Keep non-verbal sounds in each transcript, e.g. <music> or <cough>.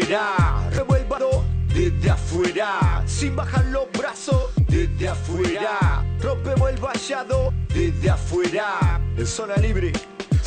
afuera. Revuélvalo desde afuera, sin bajar los brazos, desde afuera. Rompemos el vallado desde afuera, en zona libre.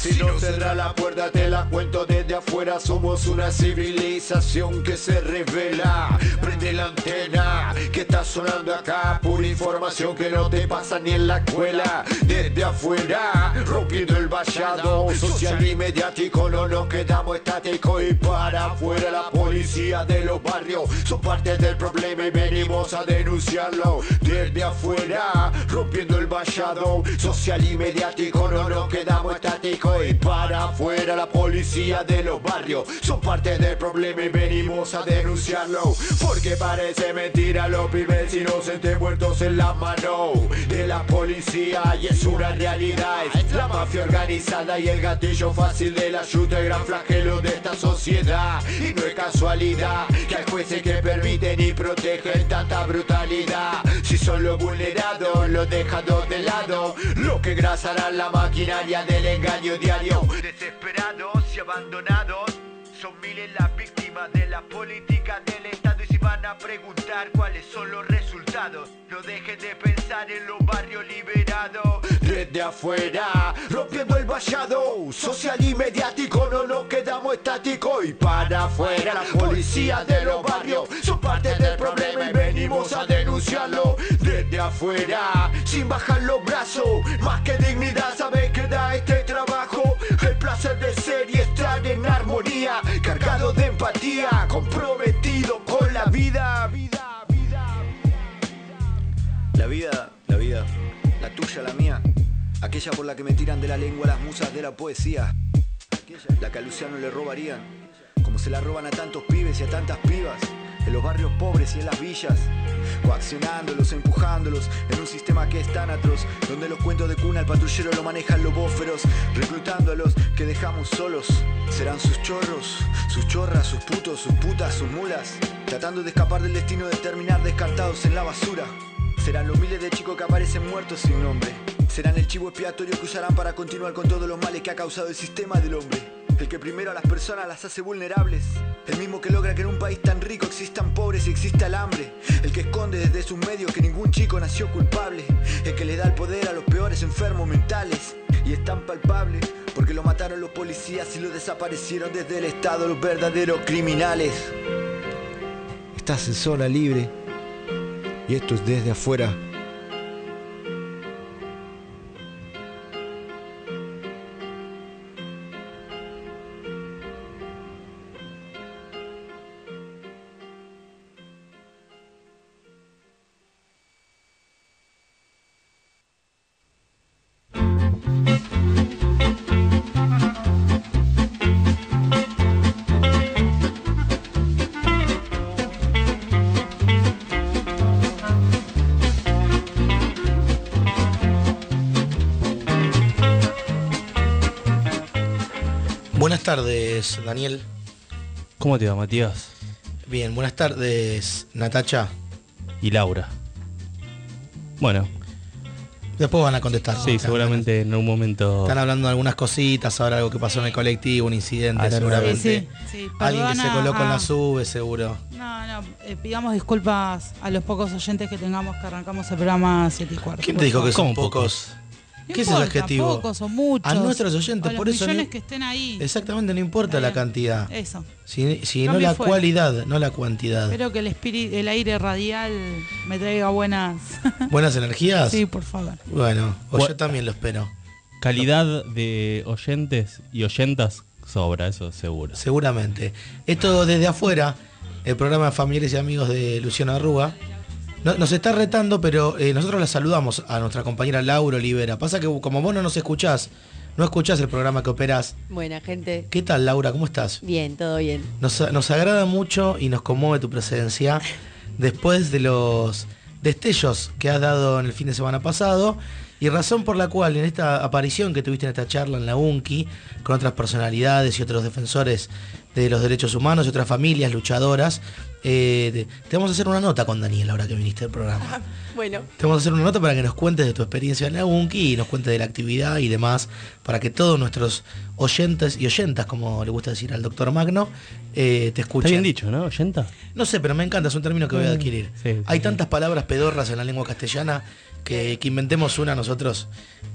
Si no cerra la puerta te la cuento desde afuera. Somos una civilización que se revela. Prende la antena que está sonando acá. Pura información que no te pasa ni en la escuela. Desde afuera, rompiendo el vallado. Social y mediático no nos quedamos estáticos. Y para afuera la policía de los barrios Son parte del problema y venimos a denunciarlo. Desde afuera, rompiendo el vallado. Social y mediático no nos quedamos estáticos y para afuera la policía de los barrios son parte del problema y venimos a denunciarlo. Porque parece mentira los pibes inocentes muertos en la mano de la policía y es una realidad. La mafia organizada y el gatillo fácil de la ayuda el gran flagelo de esta sociedad. Y no es casualidad que hay jueces que permiten y protegen tanta brutalidad. Si son los vulnerados los dejados de lado los que grasarán la maquinaria del engaño diario. Desesperados y abandonados, son miles las víctimas de la política del Estado y si van a preguntar cuáles son los resultados, no dejen de pensar en los barrios liberados. Desde afuera, rompiendo el vallado, social y mediático, no nos quedamos estáticos y para afuera la policía de los barrios son parte del problema y venimos a denunciarlo. Desde afuera, sin bajar los brazos, más que dignidad, sabes que da este. Placer de ser y estar en armonía, cargado de empatía, comprometido con la vida, vida, vida. La vida, la vida, la tuya, la mía, aquella por la que me tiran de la lengua las musas de la poesía, la que a Luciano le robarían, como se la roban a tantos pibes y a tantas pibas, en los barrios pobres y en las villas, coaccionándolos, empujándolos en un sistema que es tan atroz, donde los cuentos de cuna al patrullero lo manejan lobos feroz, reclutando a los que dejamos solos, serán sus chorros, sus chorras, sus putos, sus putas, sus mulas, tratando de escapar del destino de terminar descartados en la basura. Serán los miles de chicos que aparecen muertos sin nombre. Serán el chivo expiatorio que usarán para continuar con todos los males que ha causado el sistema del hombre. El que primero a las personas las hace vulnerables. El mismo que logra que en un país tan rico existan pobres y exista el hambre. El que esconde desde sus medios que ningún chico nació culpable. El que le da el poder a los peores enfermos mentales. Y es tan palpable porque lo mataron los policías y lo desaparecieron desde el Estado los verdaderos criminales. Estás en zona libre. Y esto es desde afuera. Tardes, Daniel. ¿Cómo te va, Matías? Bien, buenas tardes, Natacha. Y Laura. Bueno, Después van a contestar. sí, seguramente en un momento. Están hablando de algunas cositas, ahora algo que pasó en el colectivo, un incidente, Ahora no. seguramente. Sí, sí, Alguien que se con a- la sube, seguro. No, no, eh, pidamos disculpas a los pocos oyentes que tengamos que arrancamos el programa a 7 y cuarto. ¿Quién te dijo que son ¿Cómo pocos? No ¿Qué es el importa, adjetivo? Pocos o muchos. A nuestros oyentes, a los por eso millones ni- que estén ahí. Exactamente, no importa la cantidad. Eso. Si, si no la fuera. cualidad, no la cantidad. Espero que el espíritu, el aire radial me traiga buenas. <laughs> ¿Buenas energías? sí, por favor. Bueno, o Bu- yo también lo espero. Calidad de oyentes y oyentas sobra, eso seguro. Seguramente. Esto desde afuera, el programa Familiares y Amigos de Luciano Arruga, no- nos está retando, pero eh, nosotros la saludamos a nuestra compañera Laura Olivera. Pasa que como vos no nos escuchás, no escuchás el programa que operás. Buena gente. ¿Qué tal, Laura? ¿Cómo estás? Bien, todo bien. Nos, nos agrada mucho y nos conmueve tu presencia después de los destellos que has dado en el fin de semana pasado Y razón por la cual en esta aparición que tuviste en esta charla en la UNCI, con otras personalidades y otros defensores de los derechos humanos y otras familias luchadoras, eh, te, te vamos a hacer una nota con Daniel ahora que viniste al programa. <laughs> Bueno, Te vamos a hacer una nota para que nos cuentes de tu experiencia en la UNCI y nos cuentes de la actividad y demás, para que todos nuestros oyentes y oyentas, como le gusta decir al doctor Magno, eh, te escuchen. Está bien dicho, ¿no? ¿Oyenta? No sé, pero me encanta, es un término que voy a Mm, adquirir. sí, sí, Hay sí. tantas palabras pedorras en la lengua castellana que, que inventemos una nosotros,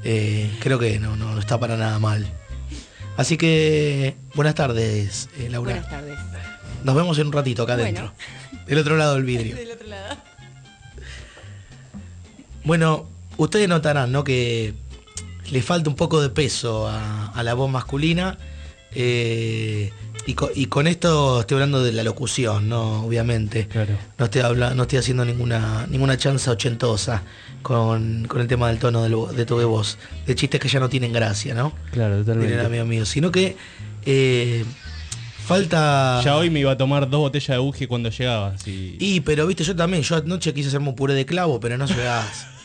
eh, creo que no, no, no está para nada mal. Así que, buenas tardes, eh, Laura. buenas tardes. Nos vemos en un ratito acá Bueno. adentro, del otro lado del vidrio. <laughs> Del otro lado. Bueno, ustedes notarán, ¿no? Que le falta un poco de peso a, a la voz masculina. eh, y, co- y con esto estoy hablando de la locución, ¿no? Obviamente. Claro. No estoy, no estoy haciendo ninguna, ninguna chanza ochentosa con, con el tema del tono vo- de tu de voz. De chistes que ya no tienen gracia, ¿no? Claro, totalmente. amigo mío. Sino que eh, falta. Ya hoy me iba a tomar dos botellas de Uji cuando llegaba. así. Y, pero viste, yo también, yo anoche quise hacerme un puré de clavo, pero no llegás. <laughs>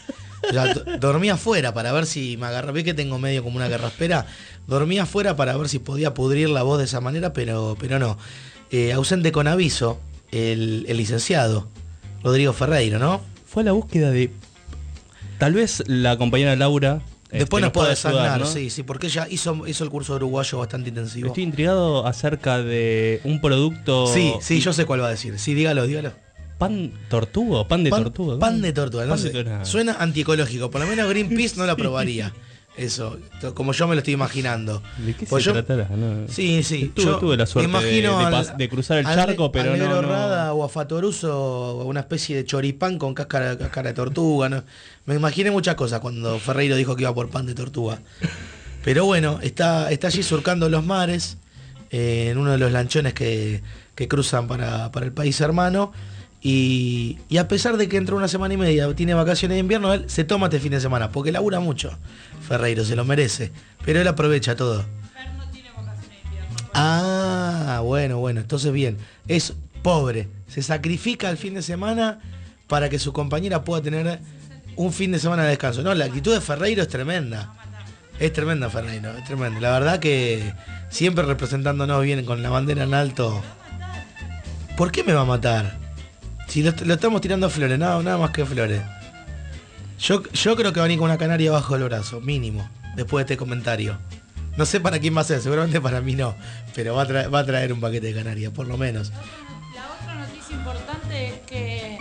O sea, do- dormí afuera para ver si me agarré, ve que tengo medio como una garraspera, dormí afuera para ver si podía pudrir la voz de esa manera, pero, pero no. Eh, ausente con aviso, el, el licenciado, Rodrigo Ferreiro, ¿no? Fue a la búsqueda de. Tal vez la compañera Laura. Después este, nos puede desagnar, ¿no? sí, sí, porque ella hizo, hizo el curso uruguayo bastante intensivo. Estoy intrigado acerca de un producto. Sí, sí, yo sé cuál va a decir. Sí, dígalo, dígalo. ¿Pan tortuga pan de pan, tortuga? pan de tortuga, no Pan de sé. tortuga. Suena antiecológico, por lo menos Greenpeace no la aprobaría. Eso, como yo me lo estoy imaginando. ¿De qué Pues se yo- tratará? No. Sí, sí. Tuve- yo tuve la suerte imagino de- de al- pas- de cruzar el al charco, pero al no- no- o a Fatoruso una especie de choripán con cáscara, cáscara de tortuga. ¿no? Me imaginé muchas cosas cuando Ferreiro dijo que iba por pan de tortuga. Pero bueno, está, está allí surcando los mares, eh, en uno de los lanchones que, que cruzan para, para el país hermano. Y, y a pesar de que entró una semana y media, tiene vacaciones de invierno, él se toma este fin de semana, porque labura mucho. Ferreiro se lo merece. Pero él aprovecha todo. Ah, bueno, bueno, entonces bien. Es pobre. Se sacrifica el fin de semana para que su compañera pueda tener un fin de semana de descanso. No, la actitud de Ferreiro es tremenda. Es tremenda, Ferreiro, es tremenda. La verdad que siempre representándonos bien con la bandera en alto. ¿Por qué me va a matar? Si lo, lo estamos tirando flores, nada, nada más que flores. Yo, yo creo que va a venir con una canaria bajo el brazo, mínimo, después de este comentario. No sé para quién va a ser, seguramente para mí no, pero va a, traer, va a traer un paquete de canaria, por lo menos. La otra noticia importante es que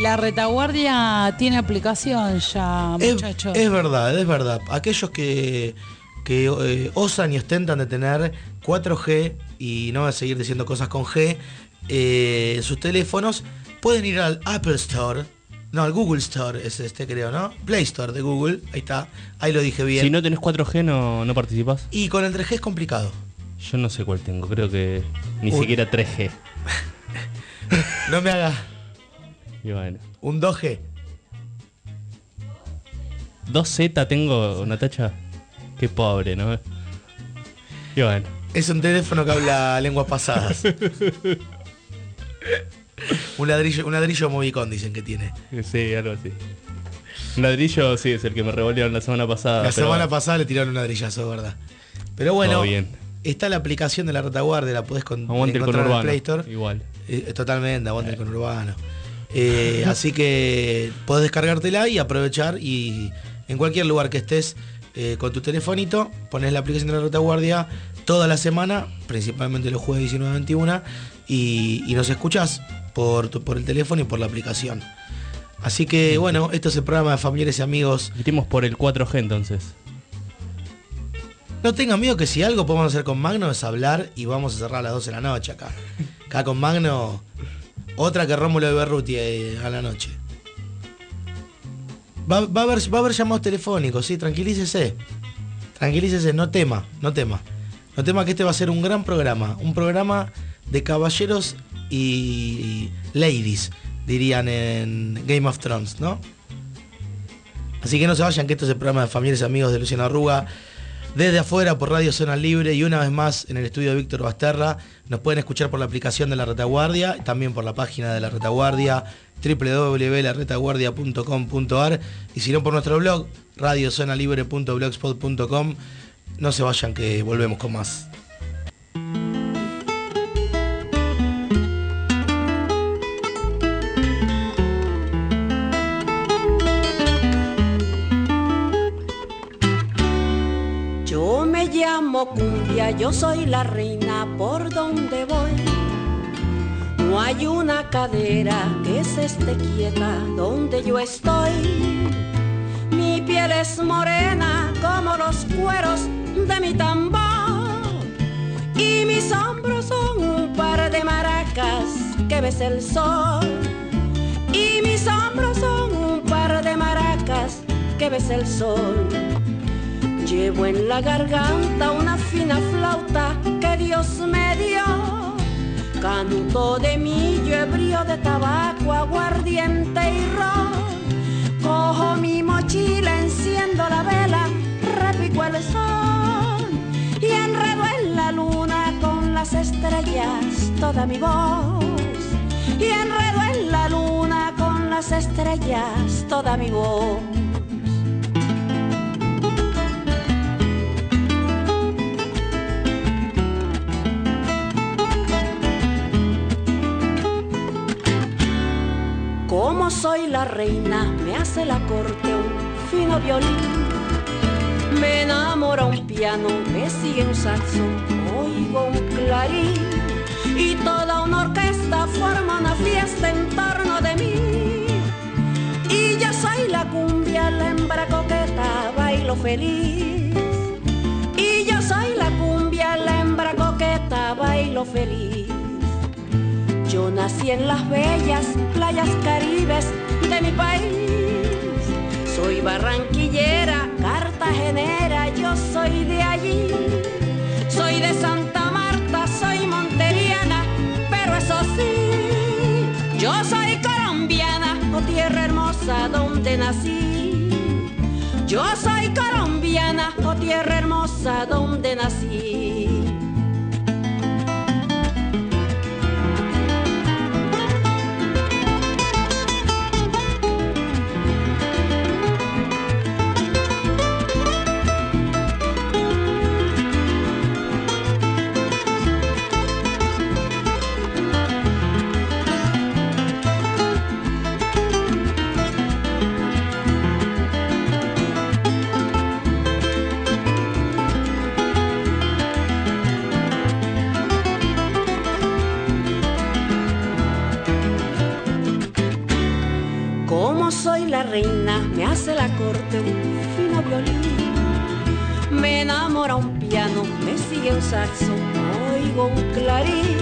la retaguardia tiene aplicación ya, muchachos. es verdad, es verdad. Aquellos que, que eh, osan y ostentan de tener 4G y no a seguir diciendo cosas con G eh, en sus teléfonos, pueden ir al Apple Store. No, al Google Store es este, creo, ¿no? Play Store de Google, ahí está, ahí lo dije bien. Si no tenés 4G, no, no participás. Y con el 3G es complicado. Yo no sé cuál tengo, creo que ni Uy. siquiera 3G. <laughs> No me haga Y bueno. un 2G. 2Z tengo, Natacha. Qué pobre, ¿no? Y bueno. Es un teléfono que habla lenguas pasadas. <laughs> un ladrillo, un ladrillo Movicon dicen que tiene. Sí, algo así. Un ladrillo, sí, es el que me revolvieron la semana pasada. La pero semana pasada le tiraron un ladrillazo, ¿verdad? Pero bueno, Todo bien. está la aplicación de la retaguardia, la podés con, Aguante encontrar en el conurbano. Play Store. Igual. Eh, totalmente, aguante el conurbano. Eh, así que podés descargártela y aprovechar y en cualquier lugar que estés eh, con tu telefonito, pones la aplicación de la retaguardia toda la semana, principalmente los jueves 19-21, y, y nos escuchás por, el teléfono y por la aplicación. Así que bueno, esto es el programa de familiares y amigos. Metimos por el 4G entonces. No tengan miedo que si algo podemos hacer con Magno es hablar y vamos a cerrar a las 12 de la noche acá. Acá con Magno, otra que Rómulo de Berruti eh, a la noche. Va, va a haber, va a haber llamados telefónicos, sí, tranquilícese. Tranquilícese, no tema, no tema. No tema que este va a ser un gran programa. Un programa de caballeros y ladies, dirían en Game of Thrones, ¿no? Así que no se vayan, que esto es el programa de familiares amigos de Luciano Arruga. desde afuera por Radio Zona Libre y una vez más en el estudio de Víctor Basterra. Nos pueden escuchar por la aplicación de La Retaguardia, también por la página de La Retaguardia, www.laretaguardia.com.ar y si no por nuestro blog, radiozonalibre.blogspot.com. No se vayan que volvemos con más. Cumbia, yo soy la reina por donde voy. No hay una cadera que se esté quieta donde yo estoy. Mi piel es morena como los cueros de mi tambor. Y mis hombros son un par de maracas que ves el sol. Y mis hombros son un par de maracas que ves el sol. Llevo en la garganta una fina flauta que Dios me dio. Canto de millo, ebrio de tabaco, aguardiente y ron. Cojo mi mochila, enciendo la vela, repico el sol. Y enredo en la luna con las estrellas toda mi voz. Y enredo en la luna con las estrellas toda mi voz. Soy la reina, me hace la corte un fino violín. Me enamora un piano, me sigue un saxo, oigo un clarín. Y toda una orquesta forma una fiesta en torno de mí. Y yo soy la cumbia, la hembra coqueta, bailo feliz. Y yo soy la cumbia, la hembra coqueta, bailo feliz. Yo nací en las bellas playas caribes de mi país. Soy barranquillera, cartagenera, yo soy de allí. Soy de Santa Marta, soy monteriana, pero eso sí, yo soy colombiana, oh tierra hermosa donde nací. Yo soy colombiana, oh tierra hermosa donde nací. Me hace la corte un fino violín. Me enamora un piano, me sigue un saxo, oigo un clarín.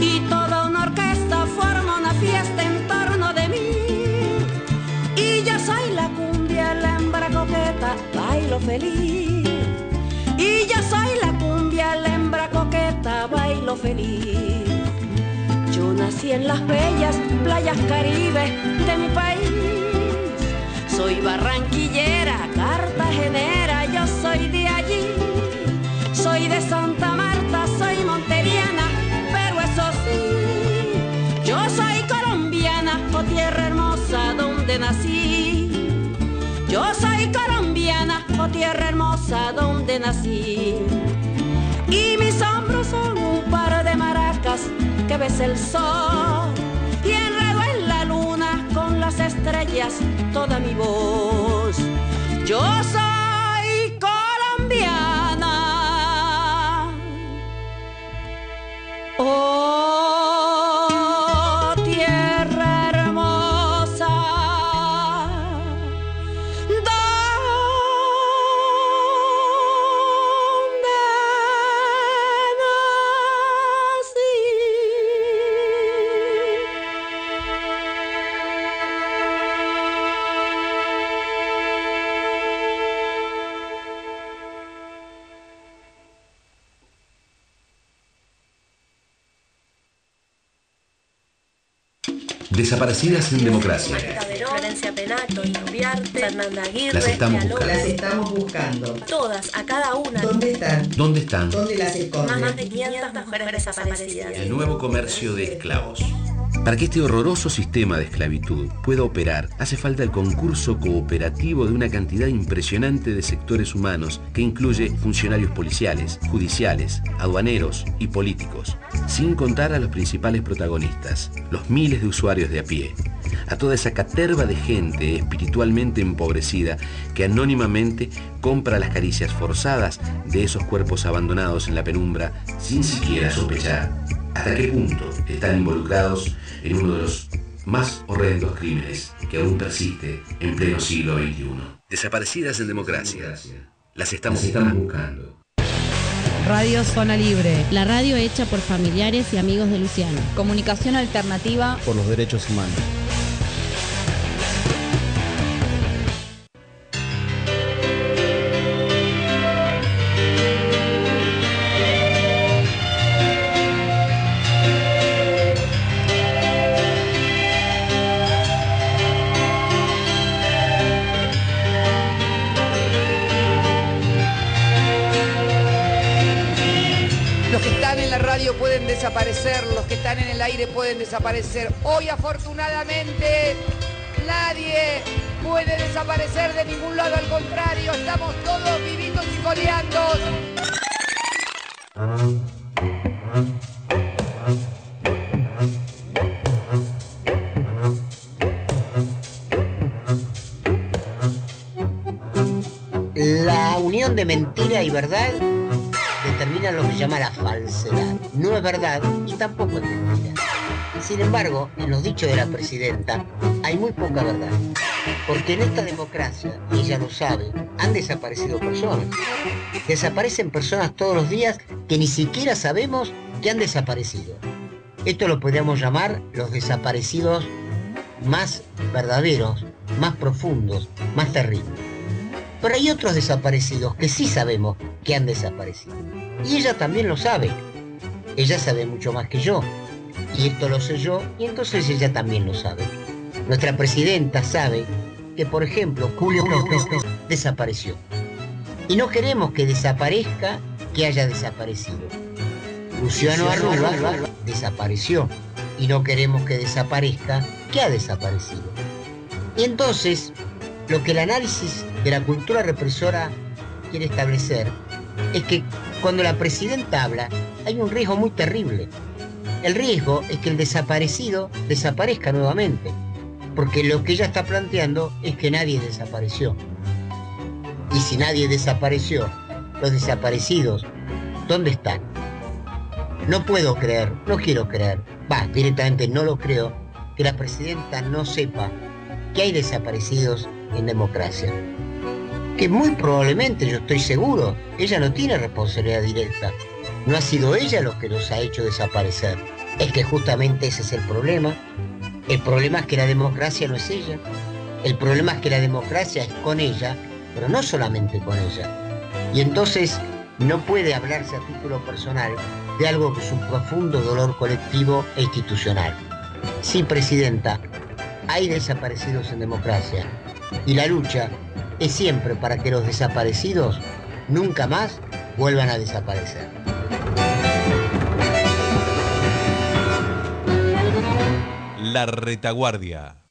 Y toda una orquesta forma una fiesta en torno de mí. Y yo soy la cumbia, la hembra coqueta, bailo feliz. Y yo soy la cumbia, la hembra coqueta, bailo feliz. Yo nací en las bellas playas caribes de mi país. Soy barranquillera, cartagenera, yo soy de allí. Soy de Santa Marta, soy monteriana, pero eso sí, yo soy colombiana, oh tierra hermosa donde nací. Yo soy colombiana, oh tierra hermosa donde nací. Y mis hombros son un par de maracas que ves el sol estrellas toda mi voz. Yo soy Desaparecidas en democracia. Penato, Fernanda Aguirre, Las estamos buscando. Las estamos buscando. Todas, a cada una. ¿Dónde están? ¿Dónde están? ¿Dónde las Más esconden? de 500 mujeres desaparecidas. El nuevo comercio de esclavos. Para que este horroroso sistema de esclavitud pueda operar, hace falta el concurso cooperativo de una cantidad impresionante de sectores humanos que incluye funcionarios policiales, judiciales, aduaneros y políticos, sin contar a los principales protagonistas, los miles de usuarios de a pie, a toda esa caterva de gente espiritualmente empobrecida que anónimamente compra las caricias forzadas de esos cuerpos abandonados en la penumbra sin siquiera sospechar hasta qué punto están involucrados en uno de los más horrendos crímenes que aún persiste en pleno siglo XXI. Desaparecidas en democracia. Las estamos, buscando. Radio Zona Libre. La radio hecha por familiares y amigos de Luciano. Comunicación alternativa. Por los derechos humanos. Pueden desaparecer. Hoy afortunadamente nadie puede desaparecer de ningún lado, al contrario, estamos todos vivitos y coleando. La unión de mentira y verdad determina lo que se llama la falsedad. No es verdad y tampoco es mentira. Sin embargo, en los dichos de la presidenta hay muy poca verdad. Porque en esta democracia, ella lo sabe, han desaparecido personas. Desaparecen personas todos los días que ni siquiera sabemos que han desaparecido. Esto lo podríamos llamar los desaparecidos más verdaderos, más profundos, más terribles. Pero hay otros desaparecidos que sí sabemos que han desaparecido. Y ella también lo sabe. Ella sabe mucho más que yo. Y esto lo sé yo, y entonces ella también lo sabe. Nuestra presidenta sabe que, por ejemplo, Julio López desapareció. Y no queremos que desaparezca que haya desaparecido. Luciano Arruga desapareció. Y no queremos que desaparezca que ha desaparecido. Y entonces, lo que el análisis de la cultura represora quiere establecer es que cuando la presidenta habla hay un riesgo muy terrible. El riesgo es que el desaparecido desaparezca nuevamente, porque lo que ella está planteando es que nadie desapareció. Y si nadie desapareció, los desaparecidos, ¿dónde están? No puedo creer, no quiero creer, va, directamente no lo creo, que la presidenta no sepa que hay desaparecidos en democracia. Que muy probablemente, yo estoy seguro, ella no tiene responsabilidad directa. No ha sido ella lo que los ha hecho desaparecer. Es que justamente ese es el problema. El problema es que la democracia no es ella. El problema es que la democracia es con ella, pero no solamente con ella. Y entonces no puede hablarse a título personal de algo que es un profundo dolor colectivo e institucional. Sí, Presidenta, hay desaparecidos en democracia y la lucha es siempre para que los desaparecidos nunca más vuelvan a desaparecer. La retaguardia.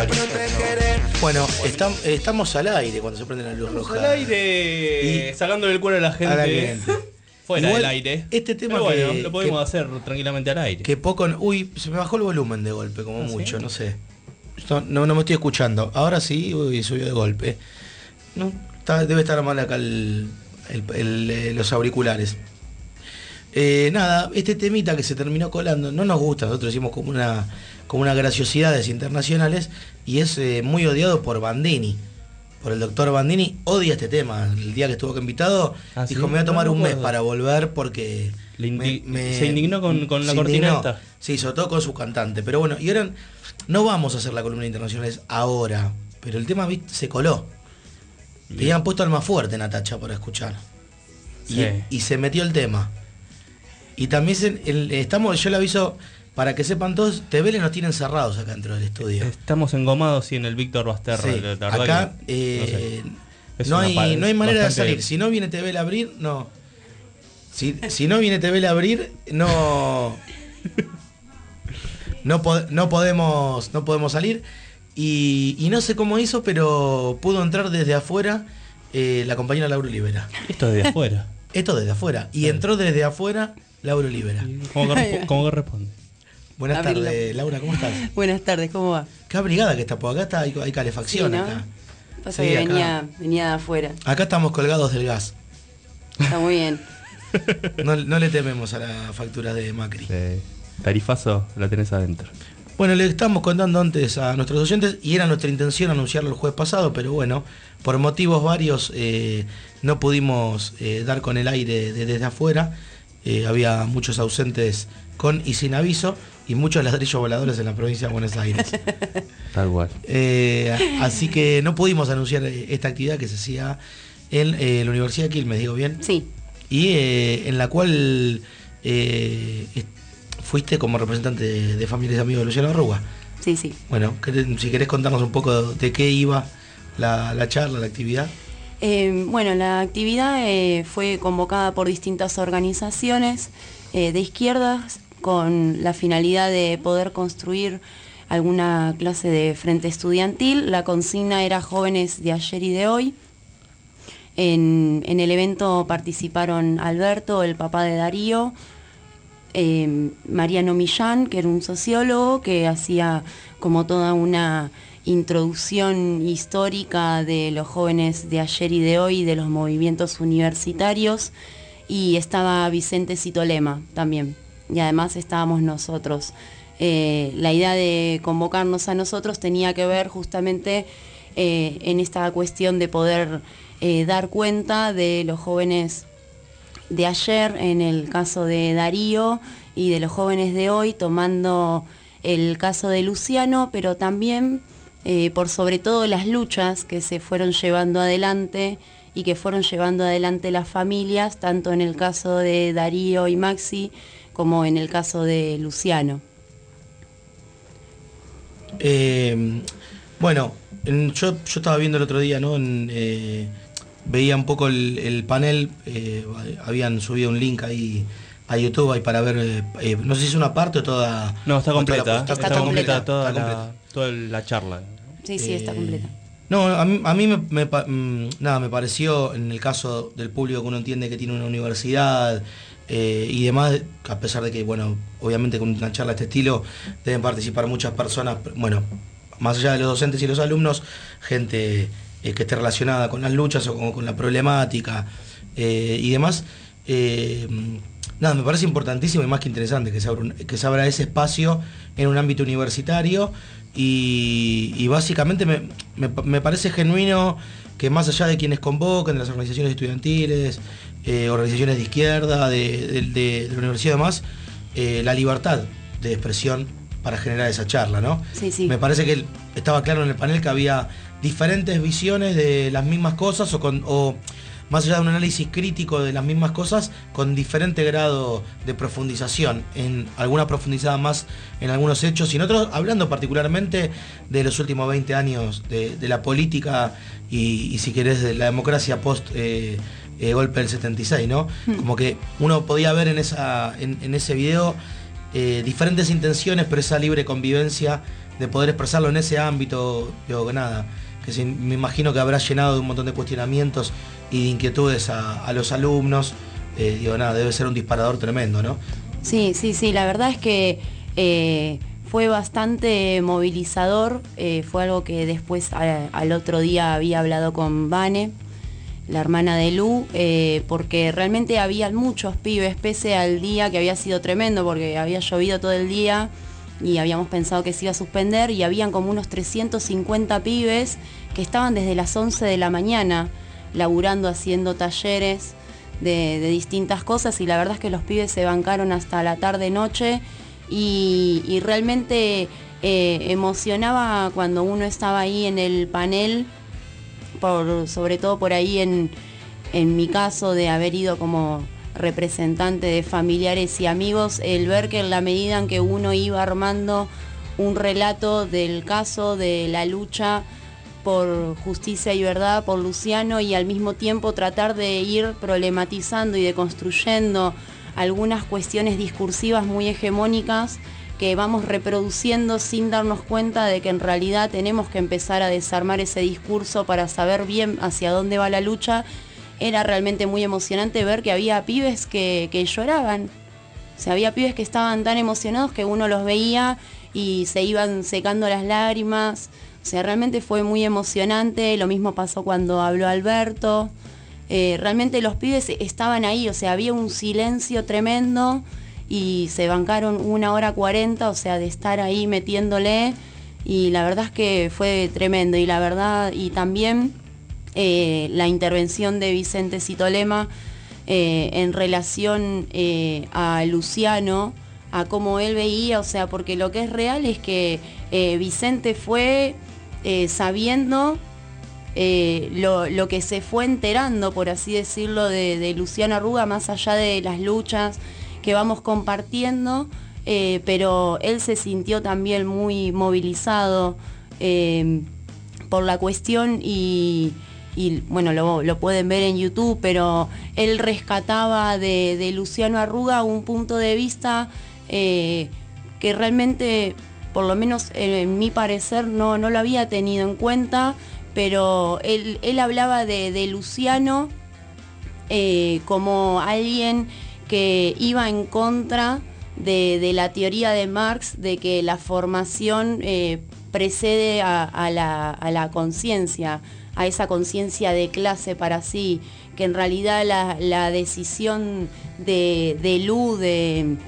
Te protegeré. Bueno, eh, estamos al aire cuando se prende la luz roja. Al aire, sacándole el cuero a la gente. A la gente. <laughs> Fuera Igual, del aire. Este tema Pero bueno, que- lo podemos que- hacer tranquilamente al aire. Que poco. Uy, se me bajó el volumen de golpe, como ¿Ah, sí? mucho, no sé. No, no, no me estoy escuchando. Ahora sí, uy, subió de golpe. No, está- debe estar mal acá el- el- el, eh, los auriculares. Eh, nada, este temita que se terminó colando no nos gusta, nosotros hicimos como una, como una graciosidades internacionales y es eh, muy odiado por Bandini. Por el doctor Bandini, odia este tema. El día que estuvo que invitado, ¿Ah, sí? dijo, me voy a tomar No un me mes para volver porque... Le indi- me- se indignó con, con la esta. Sí, sobre todo con su cantante. Pero bueno, y ahora no vamos a hacer la columna internacional ahora. Pero el tema ¿viste? se coló. Le habían puesto al más fuerte Natacha para escuchar. Y, se metió el tema. Y también se- el- estamos, yo le aviso, para que sepan todos, TV nos tienen cerrados acá dentro del estudio. Estamos engomados y en el Víctor Basterra. Sí, la acá que, no sé. eh, no, una hay, no hay manera bastante- de salir. Si no viene TV a abrir, no. Si, si no viene TV a abrir, no. No, po- no podemos no podemos salir. Y, y no sé cómo hizo, pero pudo entrar desde afuera eh, la compañera Laura Olivera. Esto desde afuera. Esto desde afuera. Y entró desde afuera Laura Olivera. ¿Cómo cómo que responde? Buenas tardes, Laura, ¿cómo estás? <laughs> Buenas tardes, ¿cómo va? Qué abrigada que está, porque acá está, hay, hay calefacción Sí, ¿no? acá. Pasa Sí, que acá. venía, venía de afuera. Acá estamos colgados del gas. Está muy bien. <laughs> No, no le tememos a la factura de Macri. Tarifazo la tenés adentro. Bueno, le estamos contando antes a nuestros oyentes y era nuestra intención anunciarlo el jueves pasado, pero bueno, por motivos varios eh, no pudimos eh, dar con el aire de- desde afuera. Eh, había muchos ausentes con y sin aviso y muchos ladrillos voladores en la provincia de Buenos Aires. <laughs> Tal cual. Eh, así que no pudimos anunciar eh, esta actividad que se hacía en eh, la Universidad de Quilmes, digo bien. Sí. Y eh, en la cual eh, fuiste como representante de, de familias y amigos de Luciano Arruga. Sí, sí. Bueno, ¿qué- si querés contarnos un poco de qué iba la, la charla, la actividad. Eh, bueno, la actividad eh, fue convocada por distintas organizaciones eh, de izquierdas con la finalidad de poder construir alguna clase de frente estudiantil. La consigna era jóvenes de ayer y de hoy. En, el evento participaron Alberto, el papá de Darío, eh, Mariano Millán, que era un sociólogo que hacía como toda una introducción histórica de los jóvenes de ayer y de hoy, de los movimientos universitarios, y estaba Vicente Citolema también, y además estábamos nosotros. Eh, la idea de convocarnos a nosotros tenía que ver justamente eh, en esta cuestión de poder eh, dar cuenta de los jóvenes de ayer, en el caso de Darío, y de los jóvenes de hoy, tomando el caso de Luciano, pero también por sobre todo las luchas que se fueron llevando adelante y que fueron llevando adelante las familias, tanto en el caso de Darío y Maxi como en el caso de Luciano. Eh, bueno, en- yo, yo estaba viendo el otro día, ¿no? En, eh, veía un poco el, el panel, eh, habían subido un link ahí a YouTube ahí para ver, eh, eh, no sé si es una parte o toda... No, está toda la- completa. Está completa. toda, está la, completa. toda la charla. Sí, sí, está completa. No, a mí, a mí me, me pa- mm, nada, me pareció, en el caso del público que uno entiende que tiene una universidad eh, y demás, a pesar de que, bueno, obviamente con una charla de este estilo deben participar muchas personas, bueno, más allá de los docentes y los alumnos, gente eh, que esté relacionada con las luchas o con, con la problemática eh, y demás. nada, me parece importantísimo y más que interesante que se abra, ese espacio en un ámbito universitario y, y básicamente me, me- me parece genuino que más allá de quienes convocan, de las organizaciones estudiantiles, eh, organizaciones de izquierda, de, de- de- de la universidad y demás, eh, la libertad de expresión para generar esa charla, ¿no? Sí, sí. Me parece que estaba claro en el panel que había diferentes visiones de las mismas cosas o, con, o más allá de un análisis crítico de las mismas cosas, con diferente grado de profundización, en alguna profundizada más en algunos hechos y en otros, hablando particularmente de los últimos 20 años de, de la política y, y si querés de la democracia post eh, eh, golpe del 76, ¿no? Como que uno podía ver en, esa, en, en ese video eh, diferentes intenciones, pero esa libre convivencia de poder expresarlo en ese ámbito, digo nada, que se- me imagino que habrá llenado de un montón de cuestionamientos y de inquietudes a, a los alumnos. Eh, digo nada, debe ser un disparador tremendo, ¿no? Sí, sí, sí, la verdad es que fue bastante movilizador, fue algo que después a- al otro día había hablado con Vane, la hermana de Lu, eh, porque realmente había muchos pibes, pese al día que había sido tremendo, porque había llovido todo el día y habíamos pensado que se iba a suspender y habían como unos 350 pibes que estaban desde las 11 de la mañana laburando, haciendo talleres de, distintas cosas y la verdad es que los pibes se bancaron hasta la tarde-noche y realmente eh, emocionaba cuando uno estaba ahí en el panel, por, sobre todo por ahí en, en mi caso de haber ido como representante de familiares y amigos, el ver que en la medida en que uno iba armando un relato del caso, de la lucha por justicia y verdad por Luciano y al mismo tiempo tratar de ir problematizando y de construyendo algunas cuestiones discursivas muy hegemónicas que vamos reproduciendo sin darnos cuenta de que en realidad tenemos que empezar a desarmar ese discurso para saber bien hacia dónde va la lucha, era realmente muy emocionante ver que había pibes que, lloraban. Había pibes que estaban tan emocionados que uno los veía y se iban secando las lágrimas. O sea, realmente fue muy emocionante. Lo mismo pasó cuando habló Alberto. Eh, realmente los pibes estaban ahí, o sea, había un silencio tremendo y se bancaron una hora cuarenta, o sea, de estar ahí metiéndole. Y la verdad es que fue tremendo. Y la verdad, y también eh, la intervención de Vicente Citolema eh, en relación eh, a Luciano, a cómo él veía, o sea, porque lo que es real es que eh, Vicente fue sabiendo lo, lo que se fue enterando, por así decirlo, de, de Luciano Arruga, más allá de las luchas que vamos compartiendo, eh, pero él se sintió también muy movilizado eh, por la cuestión y, bueno, lo, pueden ver en YouTube, pero él rescataba de, Luciano Arruga un punto de vista eh, que realmente, por lo menos en mi parecer, no, no lo había tenido en cuenta, pero él, él hablaba de, Luciano como alguien que iba en contra de, la teoría de Marx de que la formación eh, precede a, la, conciencia, a esa conciencia de clase para sí, que en realidad la, decisión de, de Lu de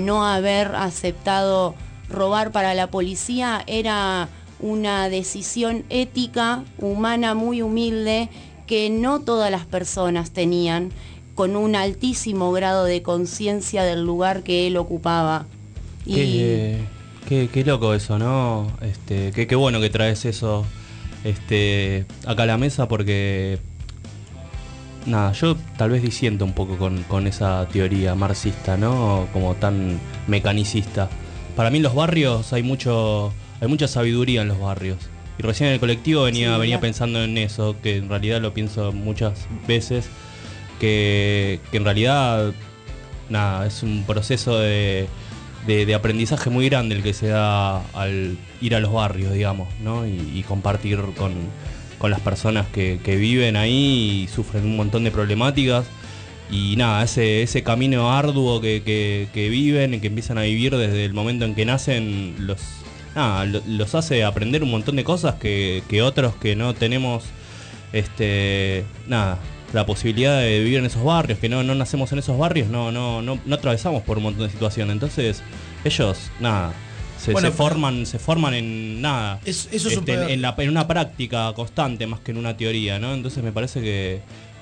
no haber aceptado robar para la policía era una decisión ética, humana, muy humilde, que no todas las personas tenían, con un altísimo grado de conciencia del lugar que él ocupaba. Y Qué, qué- qué loco eso, ¿no? Este, qué, qué bueno que traes eso este, acá a la mesa porque. Nada, yo tal vez disiento un poco con, con esa teoría marxista, ¿no? Como tan mecanicista. Para mí en los barrios hay mucho. hay mucha sabiduría en los barrios. Y recién en el colectivo venía, Sí, venía claro. pensando en eso, que en realidad lo pienso muchas veces, que, en realidad nada, es un proceso de, de- aprendizaje muy grande el que se da al ir a los barrios, digamos, ¿no? Y, compartir con, con las personas que, que viven ahí y sufren un montón de problemáticas. Y nada, ese, ese camino arduo que, que- que viven y que empiezan a vivir desde el momento en que nacen, los, nada, lo- los hace aprender un montón de cosas que, que otros que no tenemos este nada la posibilidad de vivir en esos barrios que no, no nacemos en esos barrios no no no no atravesamos por un montón de situaciones entonces ellos nada se, Bueno, se forman se forman en nada. Es- eso es un este, en, poder- en la- en una práctica constante más que en una teoría no entonces me parece que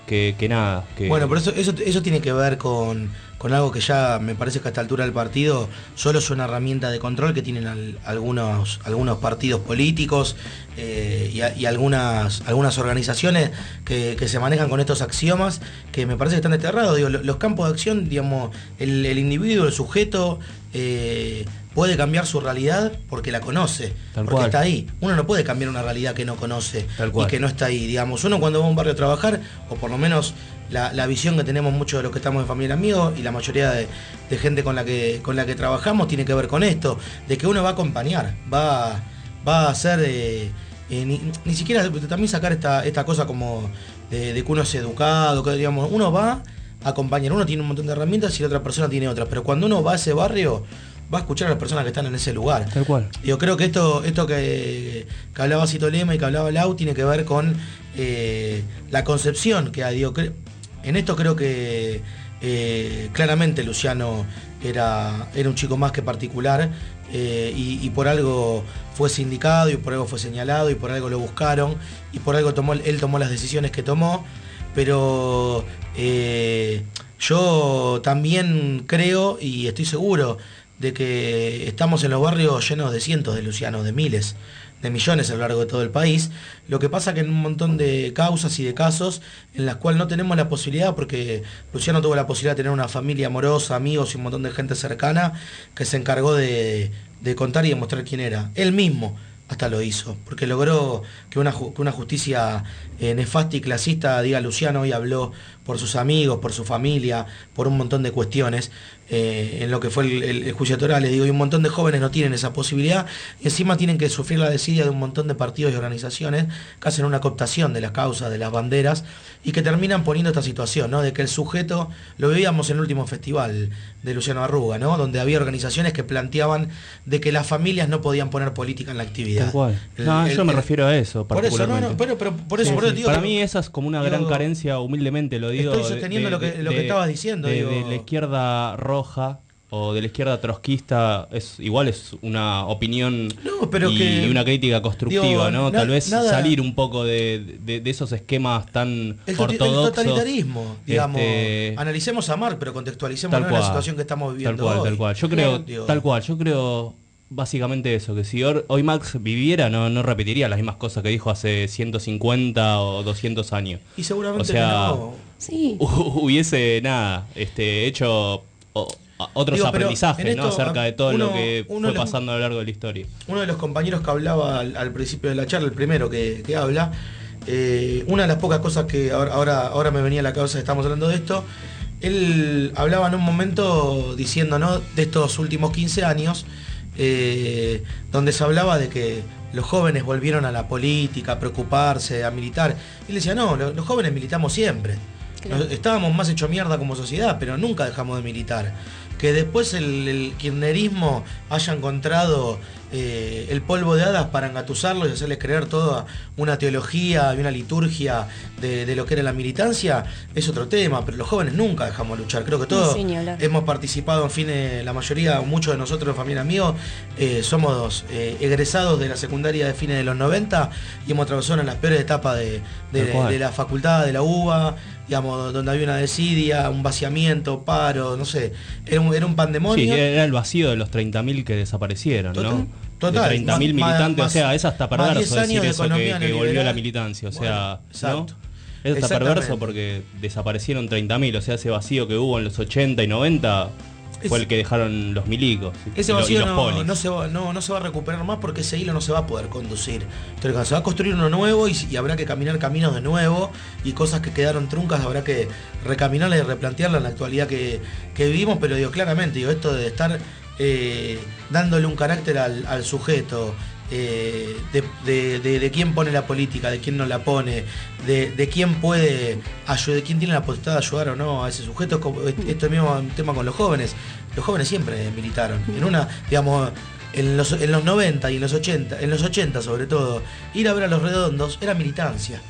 que, nada Bueno, pero eso, eso, tiene que ver con, con algo que ya me parece que a esta altura del partido solo es una herramienta de control que tienen al- algunos, algunos partidos políticos eh, y, algunas, algunas organizaciones que, se manejan con estos axiomas que me parece que están desterrados. Digo, lo- los campos de acción, digamos, el, el individuo, el sujeto, eh, puede cambiar su realidad porque la conoce, Tal porque cual. está ahí. Uno no puede cambiar una realidad que no conoce Tal y cual. que no está ahí. Digamos, uno cuando va a un barrio a trabajar, o por lo menos la, la visión que tenemos muchos de los que estamos en familia amigos y la mayoría de, de gente con la, que, con la que trabajamos tiene que ver con esto, de que uno va a acompañar, va, va a hacer, eh, eh, ni, ni siquiera también sacar esta, esta cosa como de, de que uno es educado, que digamos, uno va a acompañar, uno tiene un montón de herramientas y la otra persona tiene otras, pero cuando uno va a ese barrio, va a escuchar a las personas que están en ese lugar. Tal cual. Yo creo que esto, esto que, que hablaba Cito Lema y que hablaba Lau tiene que ver con eh, la concepción que hay. Digo, cre- en esto creo que eh, claramente Luciano era, era un chico más que particular eh, y, y por algo fue sindicado y por algo fue señalado y por algo lo buscaron y por algo tomó, él tomó las decisiones que tomó. Pero yo también creo y estoy seguro de que estamos en los barrios llenos de cientos de lucianos, de miles, de millones a lo largo de todo el país. Lo que pasa que en un montón de causas y de casos en las cuales no tenemos la posibilidad, porque Luciano tuvo la posibilidad de tener una familia amorosa, amigos y un montón de gente cercana que se encargó de, de contar y demostrar quién era. Él mismo hasta lo hizo, porque logró que una, que una justicia eh, nefasta y clasista, diga Luciano, hoy habló por sus amigos, por su familia, por un montón de cuestiones, eh, en lo que fue el, el- el juicio toral, les digo, y un montón de jóvenes no tienen esa posibilidad, y encima tienen que sufrir la desidia de un montón de partidos y organizaciones que hacen una cooptación de las causas, de las banderas, y que terminan poniendo esta situación, ¿no? De que el sujeto, lo vivíamos en el último festival de Luciano Arruga, ¿no? Donde había organizaciones que planteaban de que las familias no podían poner política en la actividad. El- no, yo me refiero a eso, Por eso, no, particularmente. no, pero, pero por eso, Sí, por eso sí. digo, Para mí esa es como una gran carencia, humildemente lo digo. Estoy sosteniendo lo que- lo que estabas diciendo, De, digo. de la izquierda roja o de la izquierda trotskista, es igual es una opinión pero y que- una crítica constructiva, digo, ¿no? Tal vez nada- salir un poco de, de- de esos esquemas tan El, toti- el ortodoxos. totalitarismo, digamos. este, Analicemos a Marx, pero contextualicemos Tal la cual. situación que estamos viviendo Tal cual, hoy. tal cual. Yo creo, Digo, tal cual, yo creo básicamente eso, que si hoy Max viviera no, no repetiría las mismas cosas que dijo hace 150 o 200 años. Y seguramente o sea, que no. Sí. <laughs> hubiese nada, este hecho o- otros Digo, aprendizajes, en ¿no? acerca de todo uno- lo que fue los- pasando a lo largo de la historia. Uno de los compañeros que hablaba al, al principio de la charla, el primero que, que habla, eh, una de las pocas cosas que ahora, ahora, ahora me venía a la cabeza, estamos hablando de esto, él hablaba en un momento diciendo, ¿no? De estos últimos 15 años, eh, donde se hablaba de que los jóvenes volvieron a la política, a preocuparse, a militar. Y él decía, no, lo- los jóvenes militamos siempre. Claro. Nos- estábamos más hecho mierda como sociedad, pero nunca dejamos de militar. Que después el, el kirchnerismo haya encontrado eh, el polvo de hadas para engatusarlos y hacerles creer toda una teología y una liturgia de, de lo que era la militancia, es otro tema, pero los jóvenes nunca dejamos de luchar. Creo que todos Sí, hemos participado en fines, la mayoría, muchos de nosotros, familia amigos, eh, somos eh, egresados de la secundaria de fines de los 90 y hemos atravesado en las peores etapas de la facultad, de la UBA, digamos, donde había una desidia, un vaciamiento, paro, no sé, era un, era un pandemonio. Sí, era el vacío de los 30.000 que desaparecieron, ¿no? Total, de 30.000 más- militantes, más- o sea, es hasta perverso 10 años decir de eso que, que volvió la militancia, o sea, Bueno, ¿no? Es hasta perverso porque desaparecieron 30.000, o sea, ese vacío que hubo en los 80 y 90 fue el que dejaron los milicos Ese vacío no, no se va, no, no se va a recuperar más porque ese hilo no se va a poder conducir. Entonces, se va a construir uno nuevo y, y habrá que caminar caminos de nuevo y cosas que quedaron truncas habrá que recaminarlas y replantearlas en la actualidad que, que vivimos. Pero digo, claramente, digo, esto de estar eh, dándole un carácter al, al sujeto, eh, de, de- de- de quién pone la política, de quién no la pone, de, quién puede ayudar, de quién tiene la potestad de ayudar o no a ese sujeto. Como- Esto es el mismo tema con los jóvenes. Los jóvenes siempre militaron. En una, digamos, en los, en los 90 y en los 80, en los 80 sobre todo, ir a ver a los redondos era militancia.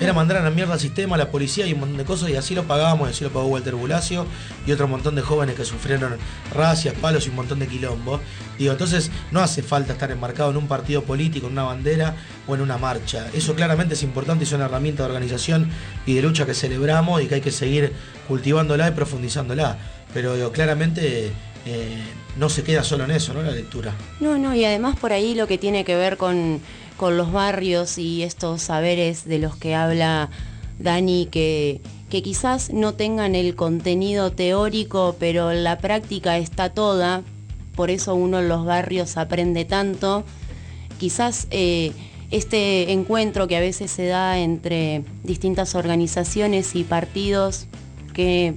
Era mandar a la mierda al sistema, a la policía y un montón de cosas, y así lo pagábamos, y así lo pagó Walter Bulacio y otro montón de jóvenes que sufrieron racias, palos y un montón de quilombo. Digo, entonces no hace falta estar enmarcado en un partido político, en una bandera o en una marcha. Eso claramente es importante y es una herramienta de organización y de lucha que celebramos y que hay que seguir cultivándola y profundizándola. Pero digo, claramente eh, no se queda solo en eso, ¿no? La lectura. No, no, y además por ahí lo que tiene que ver con, con los barrios y estos saberes de los que habla Dani, que, que quizás no tengan el contenido teórico, pero la práctica está toda, por eso uno en los barrios aprende tanto. Quizás eh, este encuentro que a veces se da entre distintas organizaciones y partidos que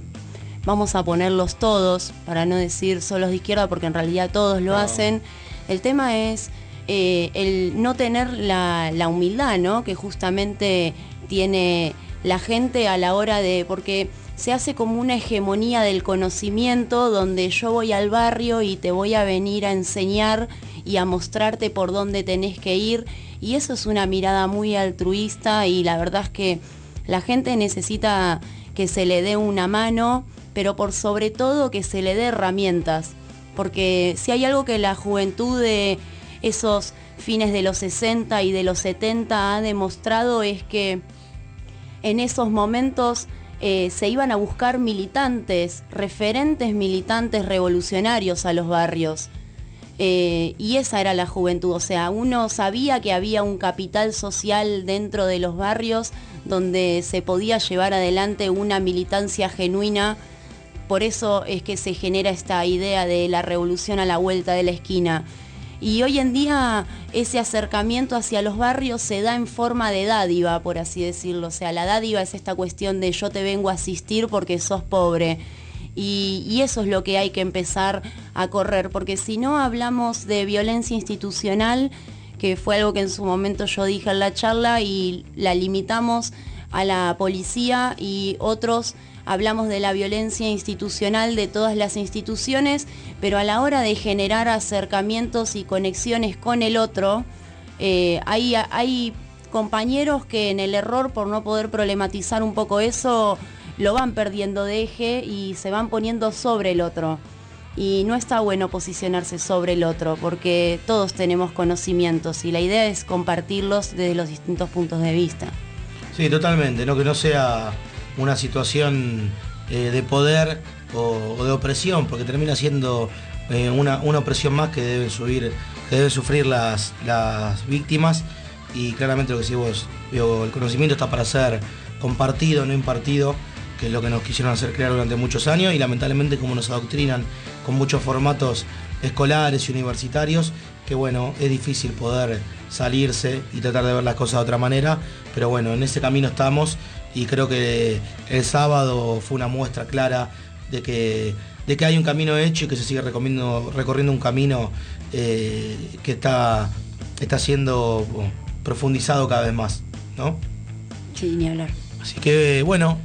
vamos a ponerlos todos, para no decir solos de izquierda, porque en realidad todos lo hacen. El tema es eh, el no tener la, la humildad, ¿no? Que justamente tiene la gente a la hora de. porque se hace como una hegemonía del conocimiento donde yo voy al barrio y te voy a venir a enseñar y a mostrarte por dónde tenés que ir. Y eso es una mirada muy altruista y la verdad es que la gente necesita que se le dé una mano, pero por sobre todo que se le dé herramientas. Porque si hay algo que la juventud de esos fines de los 60 y de los 70 ha demostrado es que en esos momentos eh, se iban a buscar militantes, referentes militantes revolucionarios a los barrios. Eh, y esa era la juventud, o sea, uno sabía que había un capital social dentro de los barrios donde se podía llevar adelante una militancia genuina, por eso es que se genera esta idea de la revolución a la vuelta de la esquina. Y hoy en día ese acercamiento hacia los barrios se da en forma de dádiva, por así decirlo. O sea, la dádiva es esta cuestión de yo te vengo a asistir porque sos pobre. Y, eso es lo que hay que empezar a correr, porque si no hablamos de violencia institucional, que fue algo que en su momento yo dije en la charla y la limitamos a la policía y otros hablamos de la violencia institucional de todas las instituciones, pero a la hora de generar acercamientos y conexiones con el otro, eh, hay, hay compañeros que en el error por no poder problematizar un poco eso, lo van perdiendo de eje y se van poniendo sobre el otro. Y no está bueno posicionarse sobre el otro, porque todos tenemos conocimientos y la idea es compartirlos desde los distintos puntos de vista. Sí, totalmente, ¿no? que no sea una situación eh, de poder o, de opresión, porque termina siendo eh, una, opresión más que deben subir, que deben sufrir las, las víctimas. Y claramente lo que decís vos, el conocimiento está para ser compartido, no impartido que es lo que nos quisieron hacer crear durante muchos años y lamentablemente como nos adoctrinan con muchos formatos escolares y universitarios, que bueno, es difícil poder salirse y tratar de ver las cosas de otra manera, pero bueno, en ese camino estamos y creo que el sábado fue una muestra clara de que, de que hay un camino hecho y que se sigue recorriendo un camino eh, que está, está siendo profundizado cada vez más, ¿no? Sí, ni hablar. Así que bueno,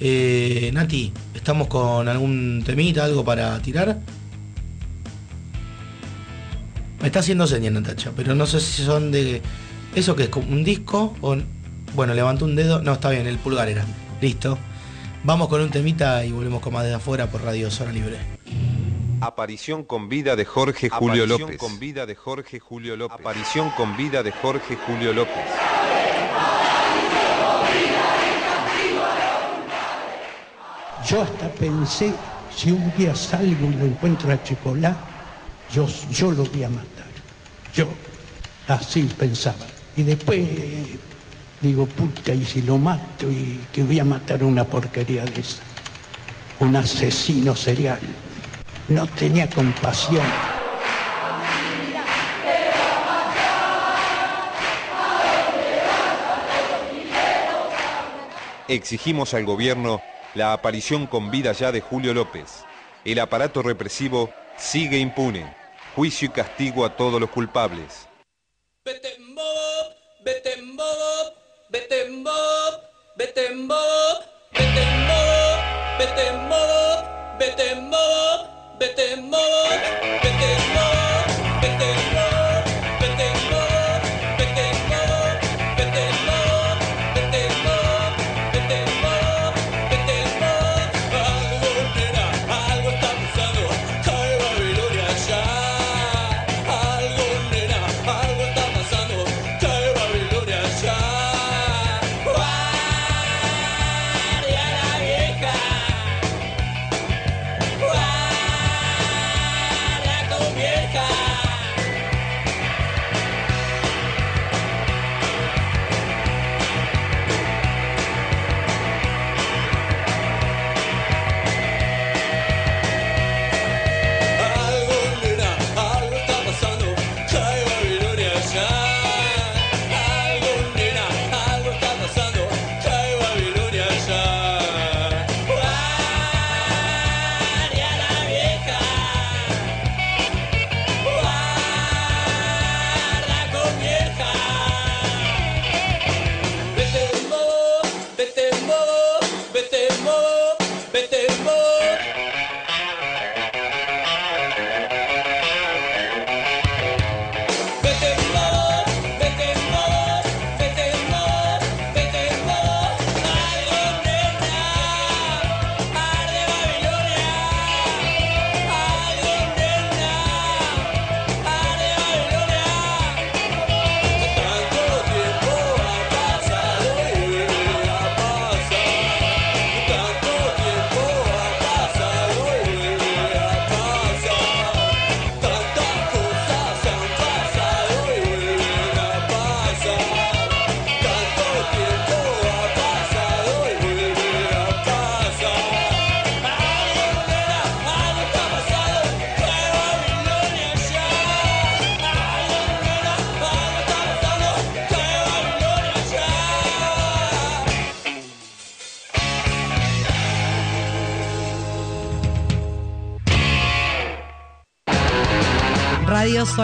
eh, Nati, ¿estamos con algún temita, algo para tirar? Me está haciendo señas Natacha, pero no sé si son de. ¿Eso que es un disco? O. Bueno, levantó un dedo. No, está bien, el pulgar era. Listo. Vamos con un temita y volvemos con más desde afuera por Radio Zona Libre. Aparición con vida de Jorge Julio López. con vida de Jorge Julio López. Aparición con vida de Jorge Julio López. Yo hasta pensé, si un día salgo y lo encuentro a Chicolá, yo, yo lo voy a matar. Yo así pensaba. Y después digo, puta, y si lo mato y que voy a matar una porquería de esa. Un asesino serial. No tenía compasión. Exigimos al gobierno la aparición con vida ya de Julio López. El aparato represivo sigue impune. Juicio y castigo a todos los culpables. vete en bob, vete en bob, vete en bob, vete.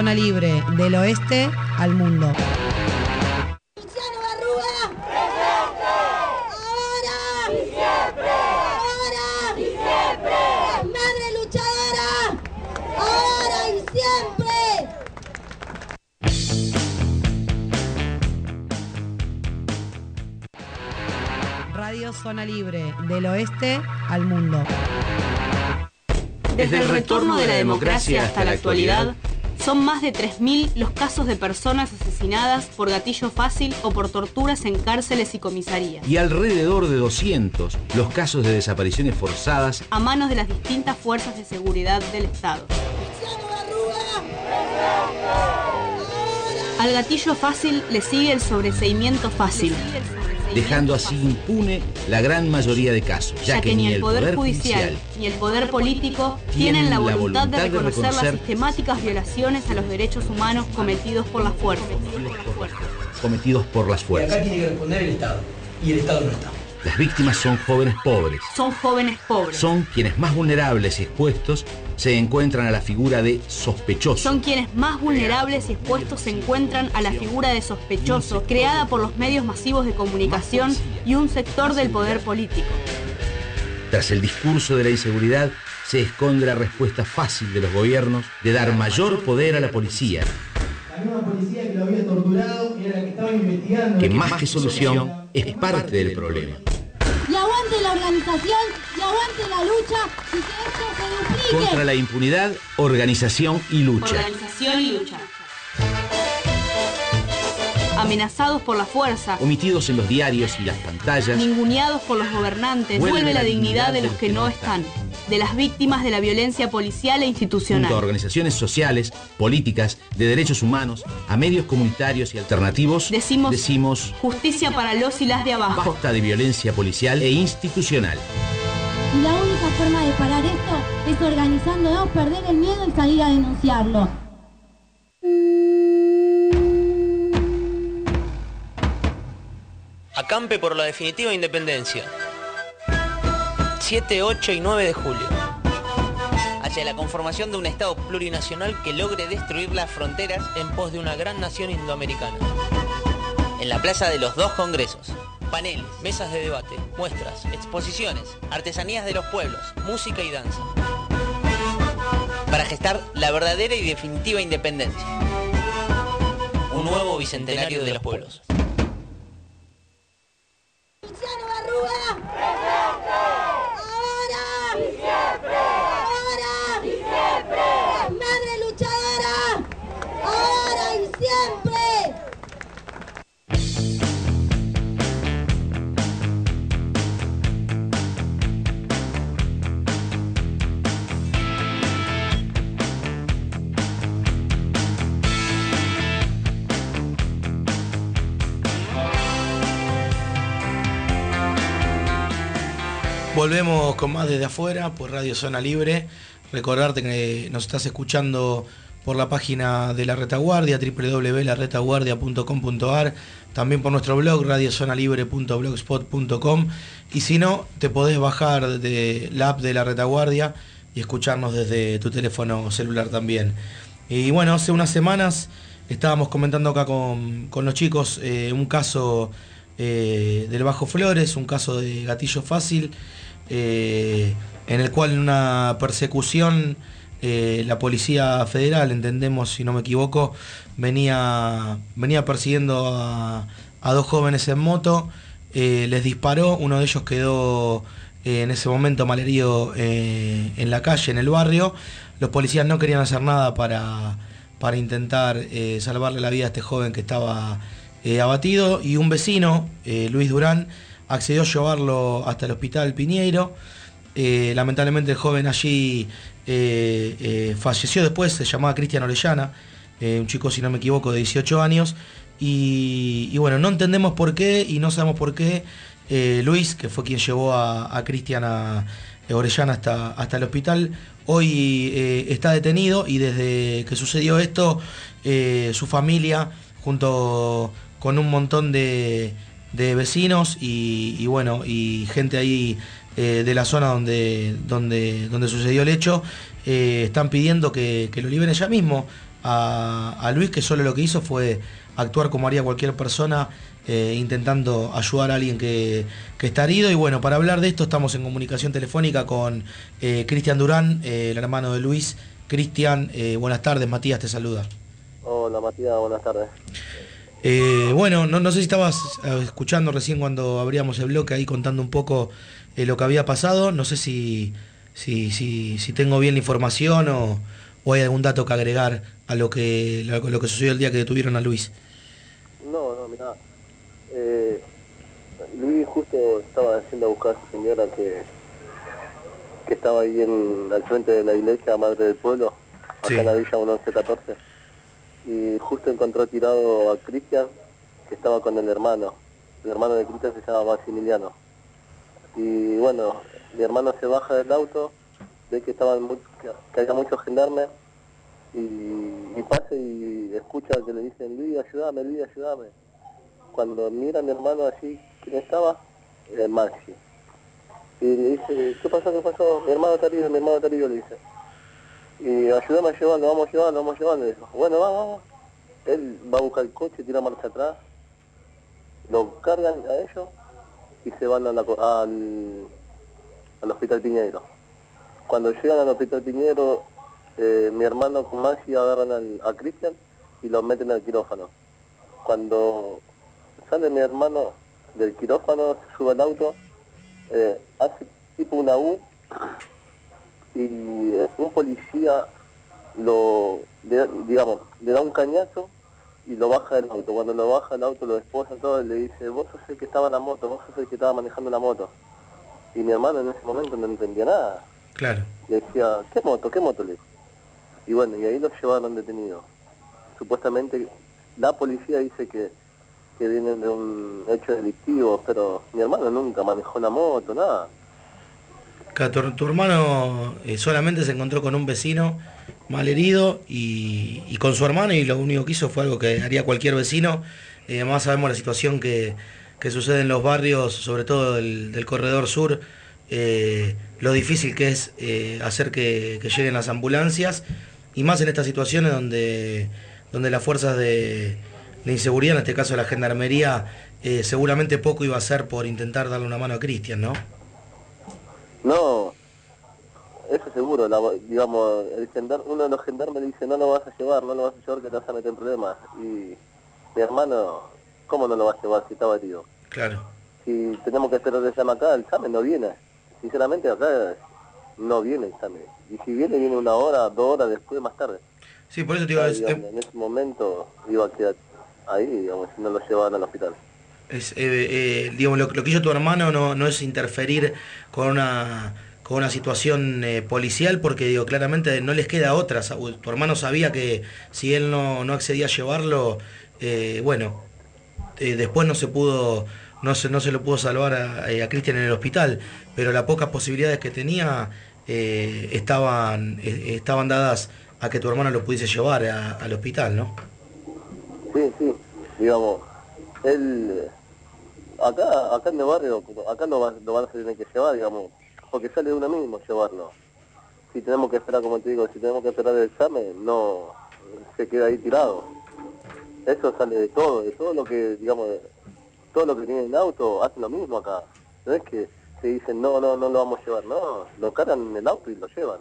Zona Libre, del oeste al mundo. ¡Madre luchadora! ¡Ahora y siempre! Radio Zona Libre, del oeste al mundo. Desde el retorno de la democracia hasta la actualidad, son más de 3.000 los casos de personas asesinadas por gatillo fácil o por torturas en cárceles y comisarías, Y alrededor de 200 los casos de desapariciones forzadas a manos de las distintas fuerzas de seguridad del Estado. Al gatillo fácil le sigue el sobreseimiento fácil, dejando así impune la gran mayoría de casos, ya que ni el Poder Judicial ni el Poder Político tienen la voluntad de reconocer las sistemáticas violaciones a los derechos humanos cometidos por las fuerzas. cometidos por las Y acá fuerzas. tiene que responder el Estado. Y el Estado no está. Las víctimas son jóvenes pobres. Son jóvenes pobres. Son quienes más vulnerables y expuestos se encuentran a la figura de sospechoso. Son quienes más vulnerables y expuestos se encuentran a la figura de sospechoso, creada por los medios masivos de comunicación y un sector del poder político. Tras el discurso de la inseguridad se esconde la respuesta fácil de los gobiernos de dar mayor poder a la policía, La misma policía que lo había torturado era la que estaba investigando. que más que solución es parte del problema. Organización, y aguante la lucha, y que esto se duplique. Contra la impunidad, organización y lucha. Organización y lucha. Amenazados por la fuerza, Omitidos en los diarios y las pantallas, ninguneados por los gobernantes, vuelve la dignidad de los que no están, de las víctimas de la violencia policial e junto a institucional. organizaciones sociales, políticas, de derechos humanos, a medios comunitarios y alternativos, Decimos- decimos Justicia para los y las de abajo. basta de violencia policial e institucional. Y la única forma de parar esto es organizándonos, perder el miedo y salir a denunciarlo. Acampe por la definitiva independencia. 7, 8 y 9 de julio. Hacia la conformación de un Estado plurinacional que logre destruir las fronteras en pos de una gran nación indoamericana. En la Plaza de los Dos Congresos. Paneles, mesas de debate, muestras, exposiciones, artesanías de los pueblos, música y danza. Para gestar la verdadera y definitiva independencia. Un nuevo bicentenario de los pueblos. Volvemos con más desde afuera por Radio Zona Libre. Recordarte que nos estás escuchando por la página de la retaguardia, www.laretaguardia.com.ar, también por nuestro blog, radiozonalibre.blogspot.com y si no, te podés bajar de la app de la retaguardia y escucharnos desde tu teléfono celular también. Y bueno, hace unas semanas estábamos comentando acá con, con los chicos eh, un caso eh, del Bajo Flores, un caso de gatillo fácil, eh, en el cual en una persecución eh, la Policía Federal, entendemos si no me equivoco, venía, venía persiguiendo a, dos jóvenes en moto, eh, les disparó, uno de ellos quedó en ese momento malherido en la calle, en el barrio, los policías no querían hacer nada para, para intentar salvarle la vida a este joven que estaba abatido. Y un vecino, Luis Durán, accedió a llevarlo hasta el hospital Piñeiro. Eh, lamentablemente el joven allí eh, eh, falleció después, se llamaba Cristian Orellana, eh, un chico si no me equivoco de 18 años. Y, bueno, no entendemos por qué y no sabemos por qué Luis, que fue quien llevó a, a Cristian Orellana hasta, hasta el hospital, hoy está detenido y desde que sucedió esto, su familia, junto con un montón de, de vecinos y, bueno, y gente ahí eh, de la zona donde, donde, donde sucedió el hecho, eh, están pidiendo que, lo liberen ya mismo a, Luis, que solo lo que hizo fue actuar como haría cualquier persona, eh, intentando ayudar a alguien que, que está herido. Y bueno, para hablar de esto estamos en comunicación telefónica con Cristian Durán, el hermano de Luis. Cristian, buenas tardes, Matías te saluda. Hola Matías, buenas tardes. Eh, bueno, no, no sé si estabas eh, escuchando recién cuando abríamos el bloque ahí contando un poco eh, lo que había pasado. No sé si, si, si, si tengo bien la información o, o hay algún dato que agregar a lo que, lo, lo que sucedió el día que detuvieron a Luis. No, no, mirá. Eh, Luis justo estaba haciendo a buscar a su señora que, que estaba ahí en, al frente de la iglesia Madre del Pueblo, acá en la Villa 1114. Y justo encontró tirado a Cristian, que estaba con el hermano. El hermano de Cristian se llama Maximiliano. Y bueno, mi hermano se baja del auto, ve que estaban que, había muchos gendarmes y, y pasa y escucha que le dicen, Luis, ayúdame, Luis, ayúdame. Cuando mira a mi hermano así, ¿quién estaba? El Maxi. Y le dice, ¿qué pasó, qué pasó? Mi hermano está herido, mi hermano está herido, le dice. Y ayúdame a llevarlo, vamos a llevarlo, vamos. Le dijo, bueno, vamos, vamos. Él va a buscar el coche, tira marcha atrás, lo cargan a ellos y se van a al, al hospital Piñero. Cuando llegan al hospital Piñero, eh, mi hermano con Maxi agarran a Cristian y lo meten al quirófano. Cuando sale mi hermano del quirófano, sube al auto, eh, hace tipo una U y un policía lo, le- digamos, le da un cañazo y lo baja del auto. Cuando lo baja del auto, lo esposa todo y le dice, vos sos el que estaba en la moto, vos sos el que estaba manejando la moto. Y mi hermano en ese momento no entendía nada. Claro. Le decía, ¿qué moto? ¿Qué moto? Le. Y bueno, y ahí lo llevaron detenido. Supuestamente la policía dice que, que vienen de un hecho delictivo, pero mi hermano nunca manejó la moto, nada. Que tu, hermano eh, solamente se encontró con un vecino mal herido y, y con su hermano y lo único que hizo fue algo que haría cualquier vecino. Eh, además sabemos la situación que, que sucede en los barrios, sobre todo del, del corredor sur, eh, lo difícil que es eh, hacer que, que lleguen las ambulancias y más en estas situaciones donde, donde las fuerzas de, de inseguridad, en este caso la gendarmería, seguramente poco iba a hacer por intentar darle una mano a Cristian, ¿no? No, eso seguro, la- digamos, el gendar- uno de los gendarmes le dice, no lo vas a llevar, no lo vas a llevar que te vas a meter en problemas. Y mi hermano, ¿cómo no lo va a llevar si estaba herido? Claro. Si tenemos que esperar el examen acá, el examen no viene. Sinceramente acá no viene el examen. Y si viene, viene una hora, dos horas después, más tarde. Sí, por eso te Ah, es- digamos, en ese momento iba a quedar ahí, digamos, si no lo llevaban al hospital. Eh, eh, digamos, lo, que hizo tu hermano no, no es interferir con una, con una situación eh, policial, porque digo, claramente no les queda otra. Tu hermano sabía que si él no, no accedía a llevarlo, bueno, después no se pudo, no se, no se lo pudo salvar a, a Cristian en el hospital, pero las pocas posibilidades que tenía estaban, estaban dadas a que tu hermano lo pudiese llevar al hospital, ¿no? Sí, sí, digamos, él, acá, acá en el barrio, acá lo, va- lo van a tener que llevar, digamos, porque sale de uno mismo llevarlo. Si tenemos que esperar, como te digo, si tenemos que esperar el examen, no, se queda ahí tirado. Eso sale de todo, de todo lo que, digamos, todo lo que tiene el auto, hacen lo mismo acá. No es que se dicen, no, no, no lo vamos a llevar, no, lo cargan en el auto y lo llevan.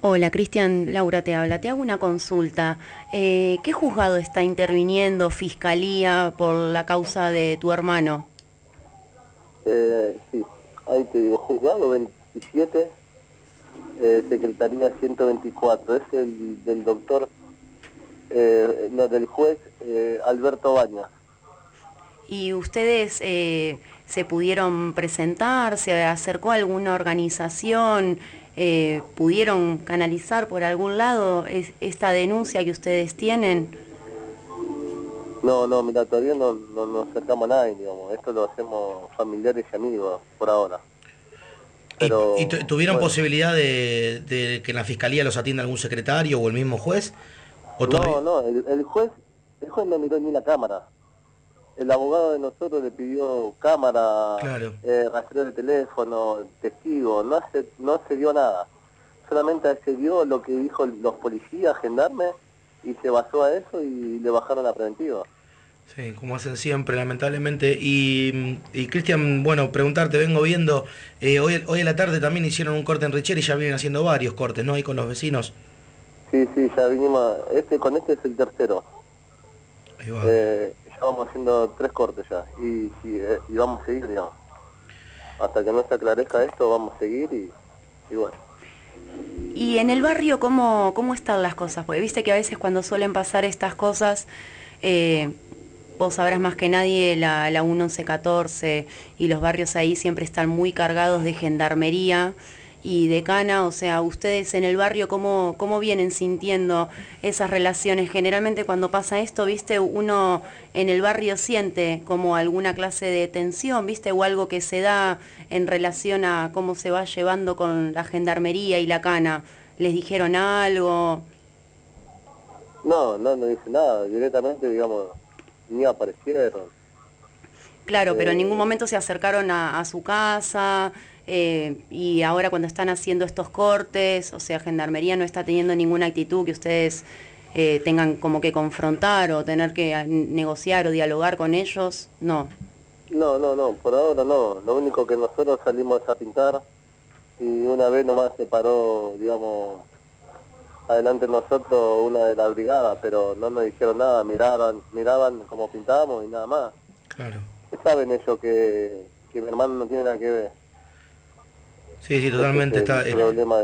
Hola, Cristian, Laura te habla. Te hago una consulta. Eh, ¿Qué juzgado está interviniendo Fiscalía por la causa de tu hermano? Eh, sí, ahí te digo, juzgado 27, eh, secretaría 124, es el del doctor, no, del juez Alberto Baña. ¿Y ustedes se pudieron presentar? ¿Se acercó a alguna organización? Eh, ¿Pudieron canalizar por algún lado es- esta denuncia que ustedes tienen? No, no, mira, todavía no, no nos acercamos a nadie, digamos, esto lo hacemos familiares y amigos por ahora. Pero, ¿Y tu- tuvieron bueno, posibilidad de, de que en la fiscalía los atienda algún secretario o el mismo juez? ¿O No, todavía- no, el, el juez, el juez no miró ni la cámara. El abogado de nosotros le pidió cámara, Claro. eh, rastreo de teléfono, testigo, no se, no se dio nada. solamente accedió lo que dijo los policías, gendarmes, y se basó a eso y le bajaron la preventiva. Sí, como hacen siempre, lamentablemente. Y, y Cristian, bueno, preguntarte, vengo viendo, eh, hoy, hoy en la tarde también hicieron un corte en Richeri y ya vienen haciendo varios cortes, ¿no? Ahí con los vecinos. Sí, sí, ya vinimos, este con este es el tercero. Ahí va. Eh, vamos haciendo tres cortes ya, y, y, eh, y vamos a seguir, digamos. Hasta que no se aclarezca esto, vamos a seguir y, y bueno. Y en el barrio, ¿cómo, ¿cómo están las cosas? Porque viste que a veces cuando suelen pasar estas cosas, eh, vos sabrás más que nadie, la, la 1114 y los barrios ahí siempre están muy cargados de gendarmería y de cana, o sea, ustedes en el barrio, ¿cómo, ¿cómo vienen sintiendo esas relaciones? Generalmente cuando pasa esto, viste, uno en el barrio siente como alguna clase de tensión, viste, o algo que se da en relación a cómo se va llevando con la gendarmería y la cana. ¿Les dijeron algo? No, no, no dice nada, directamente, digamos, ni aparecieron. Claro, pero en Eh, ningún momento se acercaron a, a su casa eh, y ahora cuando están haciendo estos cortes, o sea, Gendarmería no está teniendo ninguna actitud que ustedes eh, tengan como que confrontar o tener que ah, negociar o dialogar con ellos, no. No, no, no, por ahora no. Lo único que nosotros salimos es a pintar y una vez nomás se paró, digamos, adelante de nosotros una de la brigada, pero no nos dijeron nada, miraban, miraban cómo pintábamos y nada más. Claro. Saben ellos que, que mi hermano no tiene nada que ver. Sí, sí, totalmente. Es Está, el eh, problema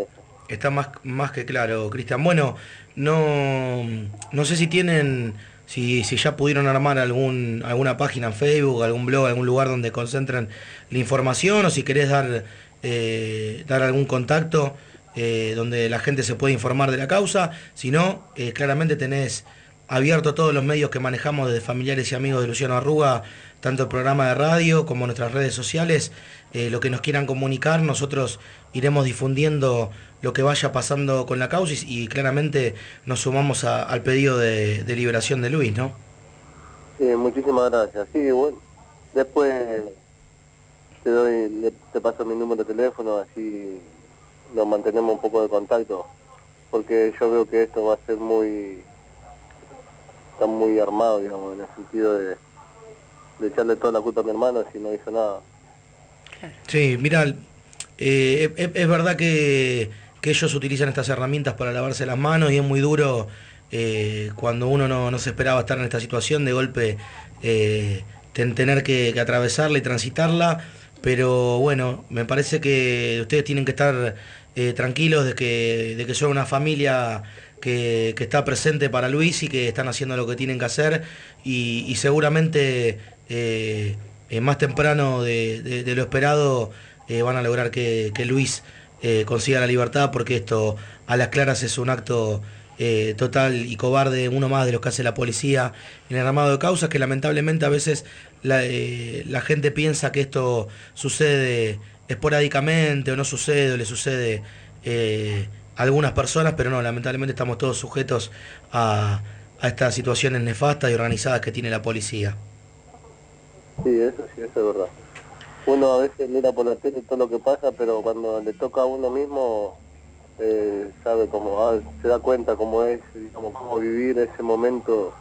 está más, más que claro, Cristian. Bueno, no, no sé si tienen, si, si ya pudieron armar algún, alguna página en Facebook, algún blog, algún lugar donde concentren la información o si querés dar, eh, dar algún contacto eh, donde la gente se pueda informar de la causa. Si no, eh, claramente tenés abierto todos los medios que manejamos desde familiares y amigos de Luciano Arruga, tanto el programa de radio como nuestras redes sociales. Eh, lo que nos quieran comunicar, nosotros iremos difundiendo lo que vaya pasando con la causa y, claramente nos sumamos al pedido de, liberación de Luis, ¿no? Sí, muchísimas gracias. Sí, bueno, después te doy, te paso mi número de teléfono, así nos mantenemos un poco de contacto, porque yo veo que esto va a ser muy, está muy armado, digamos, en el sentido de, de echarle toda la culpa a mi hermano si no hizo nada. Sí, mira, eh, es, verdad que, que ellos utilizan estas herramientas para lavarse las manos y es muy duro eh, cuando uno no, no se esperaba estar en esta situación, de golpe eh, ten- tener que, atravesarla y transitarla, pero bueno, me parece que ustedes tienen que estar tranquilos de que, de que son una familia que, que está presente para Luis y que están haciendo lo que tienen que hacer y, seguramente eh, más temprano de, lo esperado eh, van a lograr que, Luis eh, consiga la libertad porque esto a las claras es un acto total y cobarde, uno más de los que hace la policía en el armado de causas que lamentablemente a veces la, gente piensa que esto sucede esporádicamente o no sucede o le sucede a algunas personas, pero no, lamentablemente estamos todos sujetos a, a estas situaciones nefastas y organizadas que tiene la policía. Sí, eso sí, eso es verdad. Uno a veces mira por la tele todo lo que pasa, pero cuando le toca a uno mismo, eh, sabe cómo, ah, se da cuenta cómo es, digamos, cómo vivir ese momento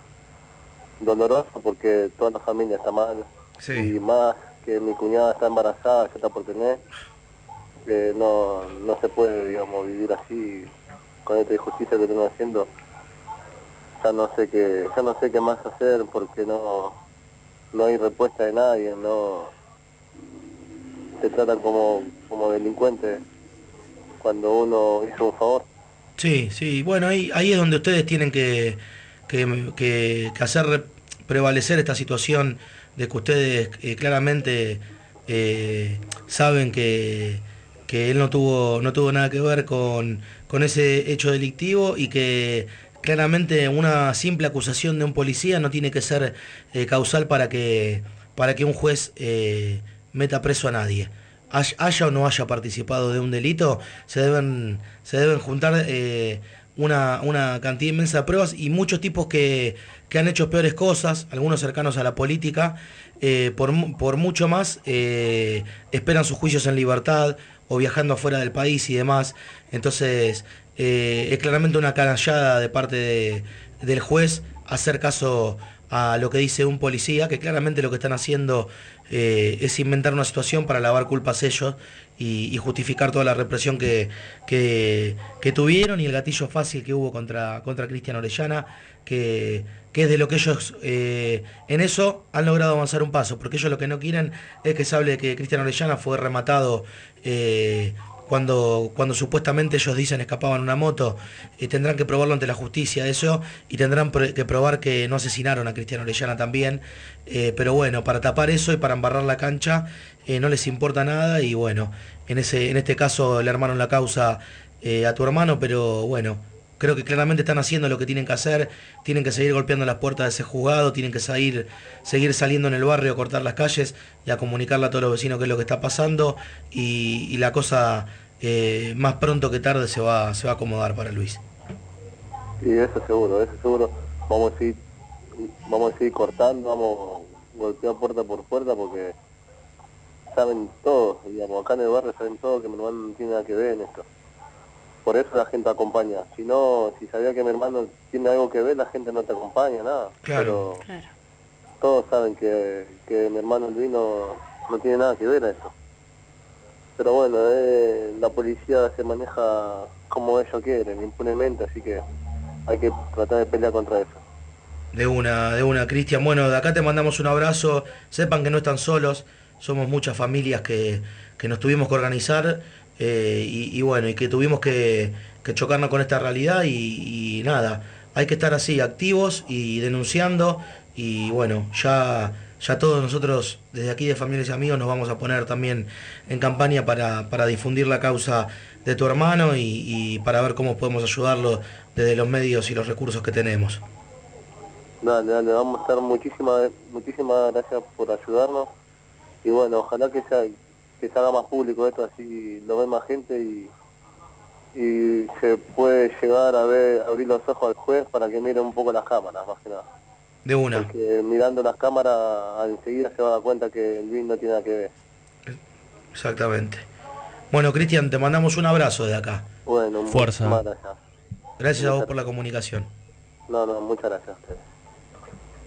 doloroso, porque toda la familia está mal, y más que mi cuñada está embarazada, que está por tener, eh, no, no se puede, digamos, vivir así, con esta injusticia que están haciendo. Ya no sé qué, ya no sé qué más hacer, porque no, no hay respuesta de nadie, no te tratan como, como delincuente cuando uno hizo un favor. Sí, sí, bueno, ahí, ahí es donde ustedes tienen que, que, que- hacer re- prevalecer esta situación de que ustedes eh, claramente eh, saben que, que él no tuvo, no tuvo nada que ver con, con ese hecho delictivo y que claramente una simple acusación de un policía no tiene que ser eh, causal para que, para que un juez eh, meta preso a nadie. Hay- haya o no haya participado de un delito, se deben, se deben juntar eh, una, una cantidad inmensa de pruebas y muchos tipos que, que han hecho peores cosas, algunos cercanos a la política, por, por mucho más esperan sus juicios en libertad o viajando afuera del país y demás. Entonces, eh, es claramente una canallada de parte de- del juez hacer caso a lo que dice un policía, que claramente lo que están haciendo eh, es inventar una situación para lavar culpas ellos y, justificar toda la represión que, que, tuvieron y el gatillo fácil que hubo contra, contra Cristian Orellana, que, que es de lo que ellos eh, en eso han logrado avanzar un paso, porque ellos lo que no quieren es que se hable de que Cristian Orellana fue rematado cuando, cuando supuestamente ellos dicen escapaban una moto, eh, tendrán que probarlo ante la justicia eso y tendrán que probar que no asesinaron a Cristian Orellana también. Eh, pero bueno, para tapar eso y para embarrar la cancha eh, no les importa nada y bueno, en, ese, en este caso le armaron la causa eh, a tu hermano, pero bueno, creo que claramente están haciendo lo que tienen que hacer, tienen que seguir golpeando las puertas de ese juzgado, tienen que seguir, seguir saliendo en el barrio, cortar las calles y a comunicarle a todos los vecinos qué es lo que está pasando y la cosa eh, más pronto que tarde se va, se va a acomodar para Luis. Sí, eso seguro, eso seguro. Vamos a seguir, vamos a seguir cortando, vamos a golpear puerta por puerta porque saben todo, digamos, acá en el barrio saben todo que mi hermano no tiene nada que ver en esto. Por eso la gente acompaña. Si no, si sabía que mi hermano tiene algo que ver, la gente no te acompaña, nada. Claro. Pero todos saben que, que mi hermano Luis no, no tiene nada que ver a eso. Pero bueno, eh, la policía se maneja como ellos quieren, impunemente, así que hay que tratar de pelear contra eso. De una, de una, Cristian. Bueno, de acá te mandamos un abrazo. Sepan que no están solos. Somos muchas familias que, que nos tuvimos que organizar eh, y, bueno, y que tuvimos que, chocarnos con esta realidad y nada, hay que estar así, activos y denunciando y bueno, ya, ya todos nosotros desde aquí de Familias y Amigos nos vamos a poner también en campaña para, para difundir la causa de tu hermano y, y para ver cómo podemos ayudarlo desde los medios y los recursos que tenemos. Dale, dale, vamos a estar muchísimas, muchísimas gracias por ayudarnos y bueno, ojalá que sea, que se haga más público esto, así lo ve más gente y, y se puede llegar a ver, abrir los ojos al juez para que mire un poco las cámaras, más que nada. De una. Porque mirando las cámaras enseguida se va a dar cuenta que el BIN no tiene nada que ver. Exactamente. Bueno, Cristian, te mandamos un abrazo de acá. Bueno, Fuerza. gracias. Gracias a vos por la comunicación. No, no, muchas gracias a ustedes.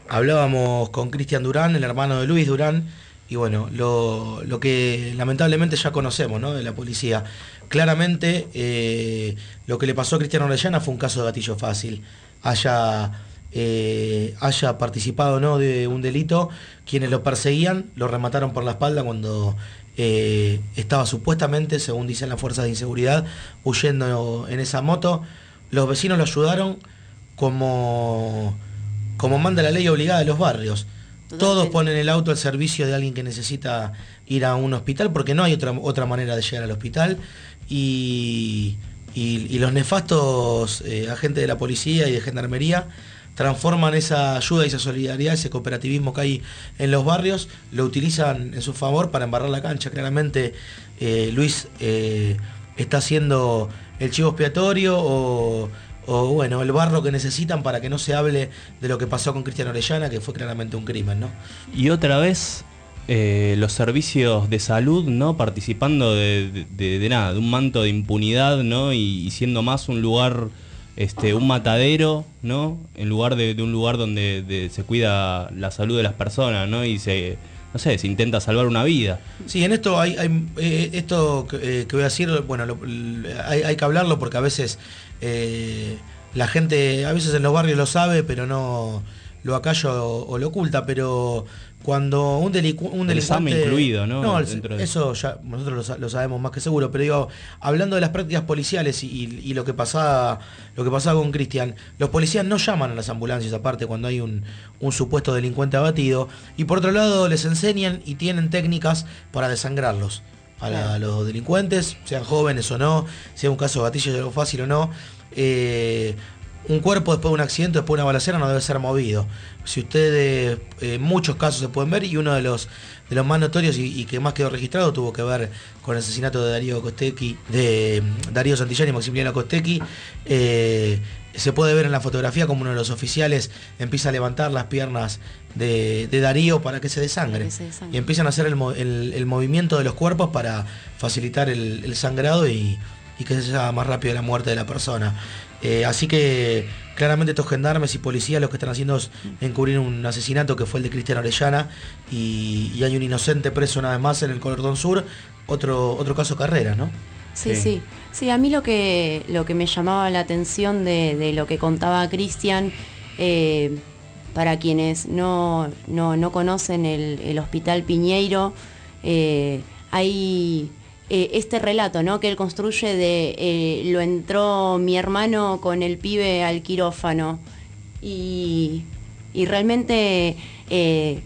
Hablábamos con Cristian Durán, el hermano de Luis Durán, y bueno, lo, lo que lamentablemente ya conocemos ¿no? de la policía. Claramente eh, lo que le pasó a Cristian Orellana fue un caso de gatillo fácil. Haya, eh, haya participado o no de un delito, quienes lo perseguían lo remataron por la espalda cuando eh, estaba supuestamente, según dicen las fuerzas de inseguridad, huyendo en esa moto. Los vecinos lo ayudaron como, como manda la ley obligada de los barrios. Todos ponen el auto al servicio de alguien que necesita ir a un hospital porque no hay otra, otra manera de llegar al hospital. Y, y- y los nefastos eh, agentes de la policía y de gendarmería transforman esa ayuda y esa solidaridad, ese cooperativismo que hay en los barrios, lo utilizan en su favor para embarrar la cancha. Claramente eh, Luis eh, está haciendo el chivo expiatorio o, bueno, el barro que necesitan para que no se hable de lo que pasó con Cristian Orellana, que fue claramente un crimen, ¿no? Y otra vez eh, los servicios de salud, ¿no? Participando de, nada, de un manto de impunidad, ¿no? Y siendo más un lugar, este, un matadero, ¿no? En lugar de, de un lugar donde de- se cuida la salud de las personas, ¿no? Y se, no sé, se intenta salvar una vida. Sí, en esto hay, hay, eh, esto que, eh, que voy a decir, bueno, hay, hay que hablarlo porque a veces eh, la gente, a veces en los barrios lo sabe, pero no lo acalla o, o lo oculta, pero cuando un, delicu un El delincuente... incluido, ¿no? el- Dentro de- eso ya nosotros lo, sa- lo sabemos más que seguro, pero digo, hablando de las prácticas policiales y, y lo que pasaba, lo que pasaba con Cristian, los policías no llaman a las ambulancias aparte cuando hay un, un supuesto delincuente abatido, y por otro lado les enseñan y tienen técnicas para desangrarlos a, la- a los delincuentes, sean jóvenes o no, sea un caso de gatillo de algo fácil o no. Eh, un cuerpo después de un accidente, después de una balacera, no debe ser movido. Si ustedes, eh, muchos casos se pueden ver y uno de los de los más notorios y, y que más quedó registrado tuvo que ver con el asesinato de Darío Costecchi, de mm, Darío Santillán y Maximiliano Costecchi. Eh, se puede ver en la fotografía como uno de los oficiales empieza a levantar las piernas de, de Darío para que se desangre. se desangre. Y empiezan a hacer el- el movimiento de los cuerpos para facilitar el, el sangrado y, y que sea más rápido la muerte de la persona. Eh, así que claramente estos gendarmes y policías lo que están haciendo es encubrir un asesinato que fue el de Cristian Orellana y, y hay un inocente preso una vez más en el Cordón Sur, otro, otro caso Carrera, ¿no? Sí, sí, sí. a mí lo que, lo que me llamaba la atención de, de lo que contaba Cristian, eh, para quienes no, no, no conocen el, el Hospital Piñeiro, eh, hay eh, este relato ¿no? que él construye de eh, lo entró mi hermano con el pibe al quirófano. Y, y realmente eh,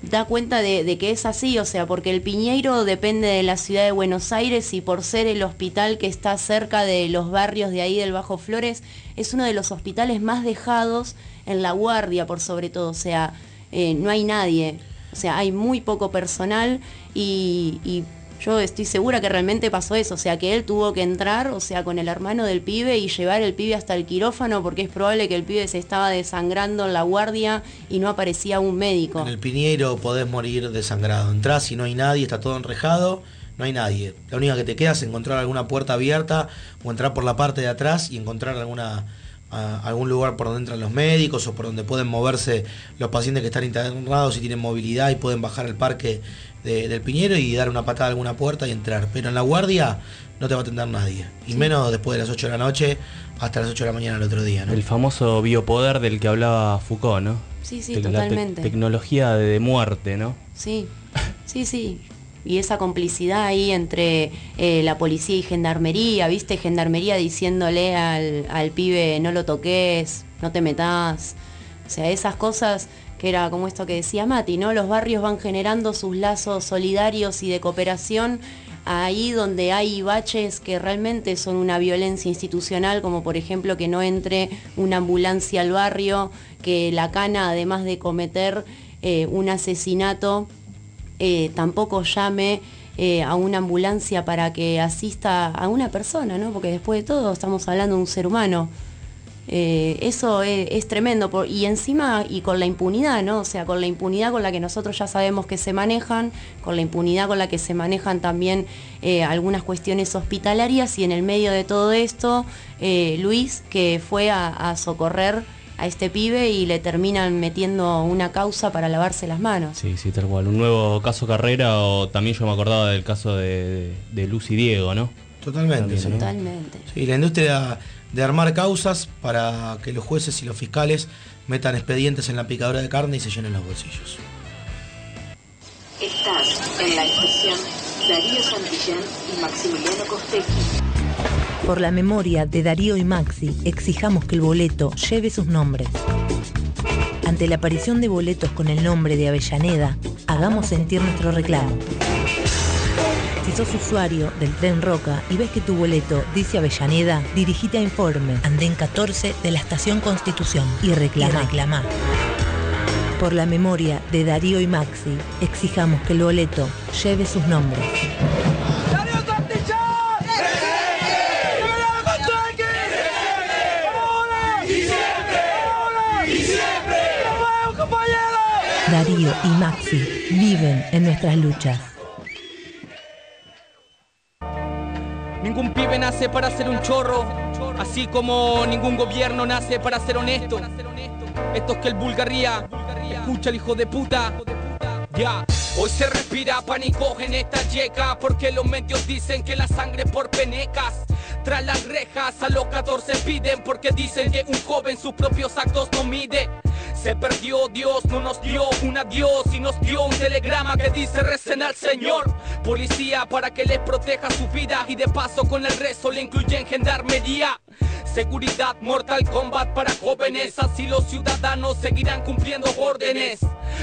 da cuenta de, que es así, o sea, porque el Piñeiro depende de la ciudad de Buenos Aires y por ser el hospital que está cerca de los barrios de ahí del Bajo Flores, es uno de los hospitales más dejados en la guardia por sobre todo, o sea, no hay nadie, o sea, hay muy poco personal y yo estoy segura que realmente pasó eso, o sea, que él tuvo que entrar, o sea, con el hermano del pibe y llevar el pibe hasta el quirófano porque es probable que el pibe se estaba desangrando en la guardia y no aparecía un médico. En el Piñeiro podés morir desangrado. Entrás y no hay nadie, está todo enrejado, no hay nadie. La única que te queda es encontrar alguna puerta abierta o entrar por la parte de atrás y encontrar alguna algún lugar por donde entran los médicos o por donde pueden moverse los pacientes que están internados y tienen movilidad y pueden bajar al parque de- del Piñero y dar una patada a alguna puerta y entrar. Pero en la guardia no te va a atender nadie. Y menos después de las 8 de la noche hasta las 8 de la mañana el otro día, ¿no? El famoso biopoder del que hablaba Foucault, ¿no? Sí, sí, la totalmente. tecnología de, de muerte, ¿no? Sí, sí, sí. Y esa complicidad ahí entre eh, la policía y gendarmería, ¿viste? Gendarmería diciéndole al, al pibe, no lo toques, no te metas. O sea, esas cosas que era como esto que decía Mati, ¿no? Los barrios van generando sus lazos solidarios y de cooperación ahí donde hay baches que realmente son una violencia institucional, como por ejemplo que no entre una ambulancia al barrio, que la cana, además de cometer eh, un asesinato, eh, tampoco llame eh, a una ambulancia para que asista a una persona, ¿no? Porque después de todo estamos hablando de un ser humano. Eh, eso es, es tremendo. por- y encima, y con la impunidad, ¿no? O sea, con la impunidad con la que nosotros ya sabemos que se manejan, con la impunidad con la que se manejan también eh, algunas cuestiones hospitalarias, y en el medio de todo esto, eh, Luis, que fue a, a socorrer a este pibe y le terminan metiendo una causa para lavarse las manos. Sí, sí, tal cual. Un nuevo caso carrera o también yo me acordaba del caso de, de, de Luz y Diego, ¿no? Totalmente. También, sí. ¿no? Totalmente. Sí, la industria de armar causas para que los jueces y los fiscales metan expedientes en la picadora de carne y se llenen los bolsillos. Estás en la estación Darío Santillán y Maximiliano Costecchi. Por la memoria de Darío y Maxi, exijamos que el boleto lleve sus nombres. Ante la aparición de boletos con el nombre de Avellaneda, hagamos sentir nuestro reclamo. Si sos usuario del tren Roca y ves que tu boleto dice Avellaneda, dirigite a Informe, andén 14 de la Estación Constitución y reclama. reclama. Por la memoria de Darío y Maxi, exijamos que el boleto lleve sus nombres. Darío y Maxi viven en nuestras luchas. Ningún pibe nace para ser un chorro, así como ningún gobierno nace para ser honesto. Esto es que el vulgaría, escucha el hijo de puta. Ya, hoy se respira pánico en esta yeca porque los medios dicen que la sangre por penecas. Tras las rejas a los 14 piden porque dicen que un joven sus propios actos no mide. Se perdió Dios, no nos dio un adiós y nos dio un telegrama que dice recen al Señor. Policía para que les proteja su vida y de paso con el resto le incluyen gendarmería. Seguridad Mortal Kombat para jóvenes, así los ciudadanos seguirán cumpliendo órdenes.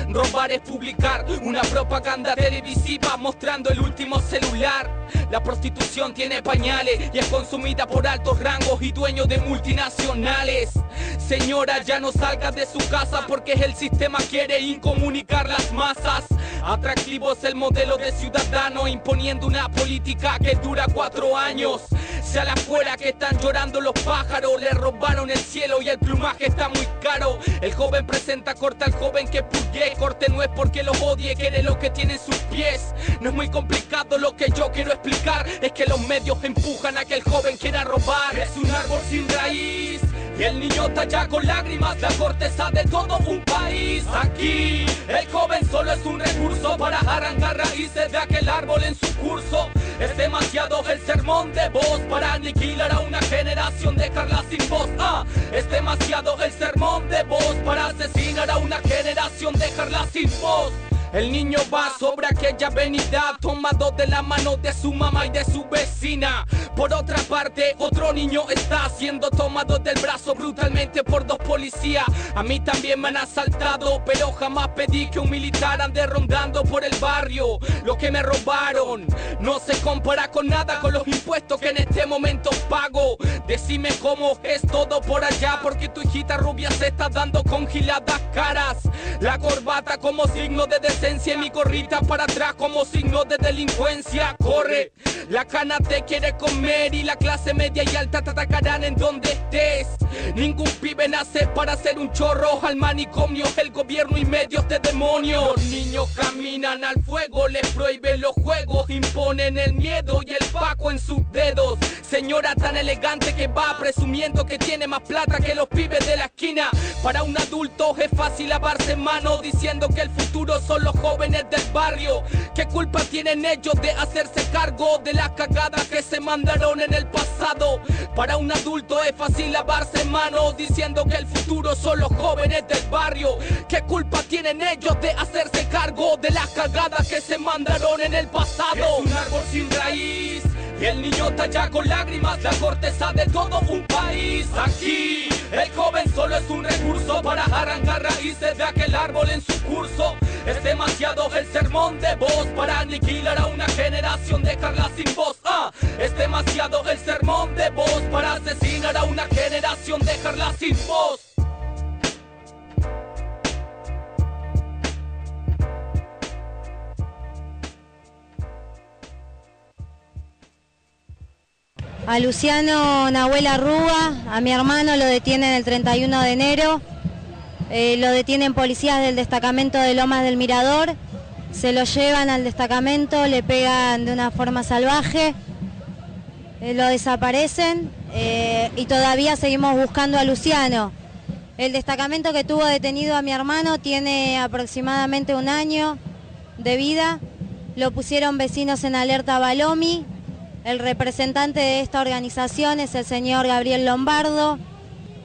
Robar es publicar una propaganda televisiva mostrando el último celular. La prostitución tiene pañales y es consumida por altos rangos y dueños de multinacionales. Señora, ya no salga de su casa porque el sistema quiere incomunicar las masas. Atractivo es el modelo de ciudadano imponiendo una política que dura cuatro años. Sea la fuera que están llorando los pájaros, le robaron el cielo y el plumaje está muy caro. El joven presenta corta al joven que purgué, corte no es porque lo odie, quiere lo que tiene en sus pies. No es muy complicado lo que yo quiero explicar, es que los medios empujan a que el joven quiera robar. Es un árbol sin raíz. Y el niño talla con lágrimas la corteza de todo un país. Aquí el joven solo es un recurso para arrancar raíces de aquel árbol en su curso. Es demasiado el sermón de voz para aniquilar a una generación, dejarla sin voz. Ah, es demasiado el sermón de voz para asesinar a una generación, dejarla sin voz. El niño va sobre aquella avenida tomado de la mano de su mamá y de su vecina. Por otra parte, otro niño está siendo tomado del brazo brutalmente por dos policías. A mí también me han asaltado, pero jamás pedí que un militar ande rondando por el barrio. Lo que me robaron no se compara con nada con los impuestos que en este momento pago. Decime cómo es todo por allá, porque tu hijita rubia se está dando congiladas caras. La corbata como signo de decencia y mi gorrita para atrás como signo de delincuencia. Corre, la cana te quiere comer y la clase media y alta te atacarán en donde estés. Ningún pibe nace para ser un chorro al manicomio, el gobierno y medios de demonio. Los niños caminan al fuego, les prohíben los juegos, imponen el miedo y el paco en sus dedos. Señora tan elegante que va presumiendo que tiene más plata que los pibes de la esquina. Para un adulto es fácil lavarse mano diciendo que el futuro son los jóvenes del barrio. ¿Qué culpa tienen ellos de hacerse cargo de las cagadas que se mandaron en el pasado? Para un adulto es fácil lavarse manos diciendo que el futuro son los jóvenes del barrio. ¿Qué culpa tienen ellos de hacerse cargo de las cagadas que se mandaron en el pasado? Es un árbol sin raíz. Y el niño talla con lágrimas la corteza de todo un país. Aquí el joven solo es un recurso para arrancar raíces de aquel árbol en su curso. Es demasiado el sermón de voz para aniquilar a una generación, dejarla sin voz. Ah, es demasiado el sermón de voz para asesinar a una generación, dejarla sin voz. A Luciano Nahuel Arruga, a mi hermano lo detienen el 31 de enero, eh, lo detienen policías del destacamento de Lomas del Mirador, se lo llevan al destacamento, le pegan de una forma salvaje, eh, lo desaparecen eh, y todavía seguimos buscando a Luciano. El destacamento que tuvo detenido a mi hermano tiene aproximadamente un año de vida, lo pusieron vecinos en alerta Balomi, el representante de esta organización es el señor Gabriel Lombardo.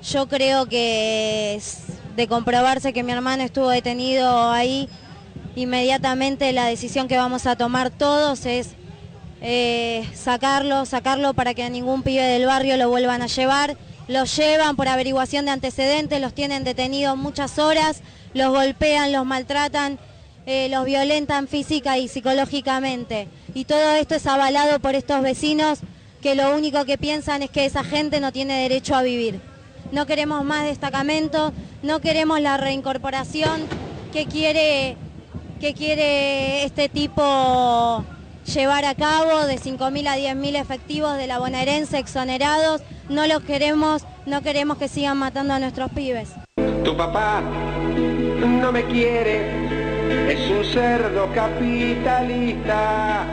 Yo creo que de comprobarse que mi hermano estuvo detenido ahí, inmediatamente la decisión que vamos a tomar todos es eh, sacarlo, sacarlo para que a ningún pibe del barrio lo vuelvan a llevar. Los llevan por averiguación de antecedentes, los tienen detenidos muchas horas, los golpean, los maltratan, eh, los violentan física y psicológicamente. Y todo esto es avalado por estos vecinos que lo único que piensan es que esa gente no tiene derecho a vivir. No queremos más destacamentos, no queremos la reincorporación que quiere, que quiere este tipo llevar a cabo de 5.000 a 10.000 efectivos de la bonaerense exonerados. No los queremos, no queremos que sigan matando a nuestros pibes. Tu papá no me quiere, es un cerdo capitalista,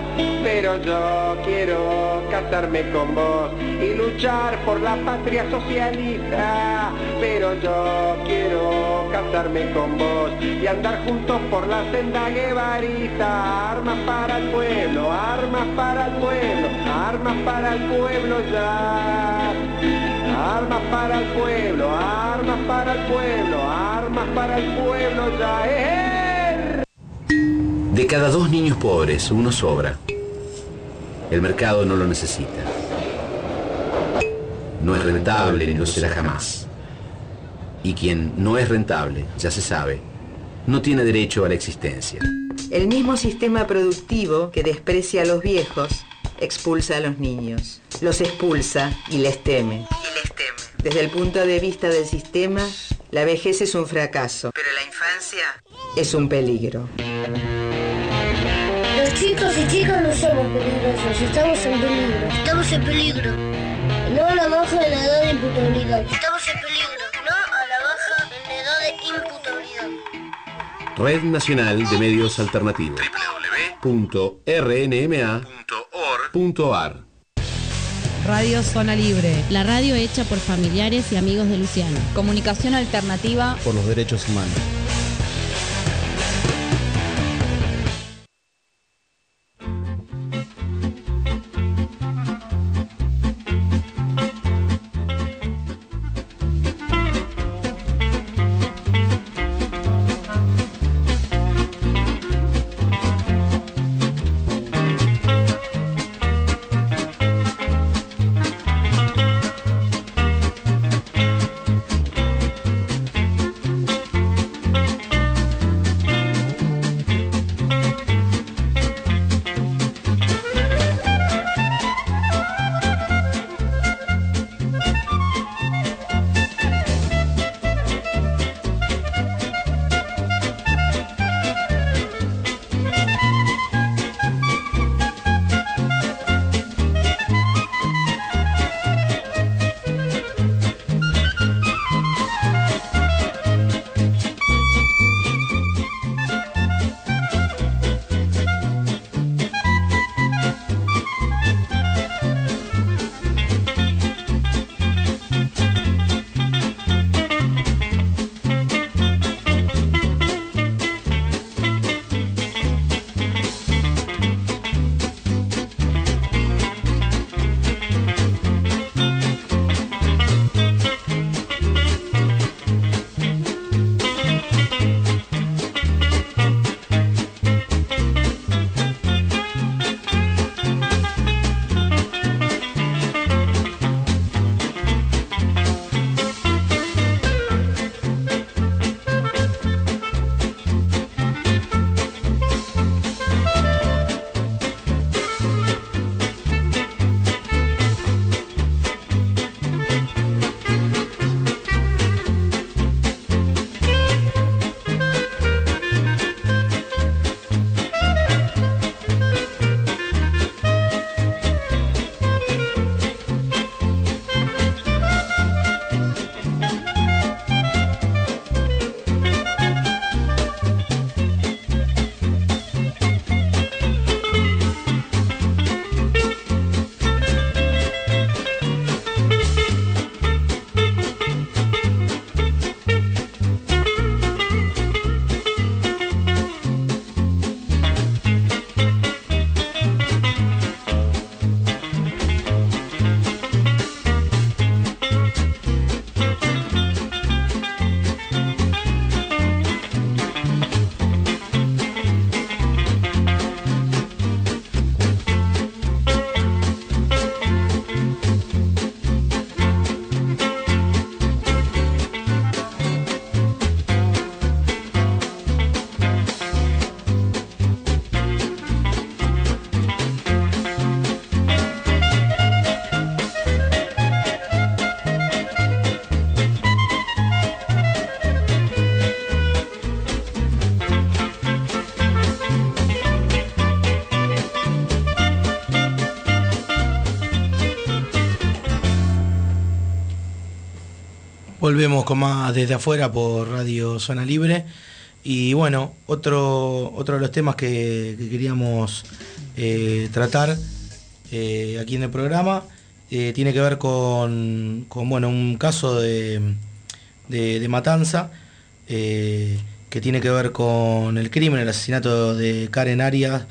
pero yo quiero casarme con vos y luchar por la patria socialista, pero yo quiero casarme con vos y andar juntos por la senda guevarista, armas para el pueblo, armas para el pueblo, armas para el pueblo ya. Armas para el pueblo, armas para el pueblo, armas para el pueblo ya. ¡Eh! De cada dos niños pobres, uno sobra. El mercado no lo necesita. No es rentable ni lo será jamás. Y quien no es rentable, ya se sabe, no tiene derecho a la existencia. El mismo sistema productivo que desprecia a los viejos expulsa a los niños. Los expulsa y les teme. Desde el punto de vista del sistema, la vejez es un fracaso. Pero la infancia es un peligro. Chicos y chicas no somos peligrosos, estamos en peligro. Estamos en peligro. No a la baja en la edad de imputabilidad. Estamos en peligro. No a la baja en la edad de imputabilidad. Red Nacional de Medios Alternativos. www.rnma.org.ar Radio Zona Libre. La radio hecha por familiares y amigos de Luciano. Comunicación alternativa Por los derechos humanos. Volvemos con más desde afuera por Radio Zona Libre. Y bueno, otro, otro de los temas que, que queríamos eh, tratar eh, aquí en el programa eh, tiene que ver con, bueno, un caso de, de- de matanza que tiene que ver con el crimen, el asesinato de Karen Arias,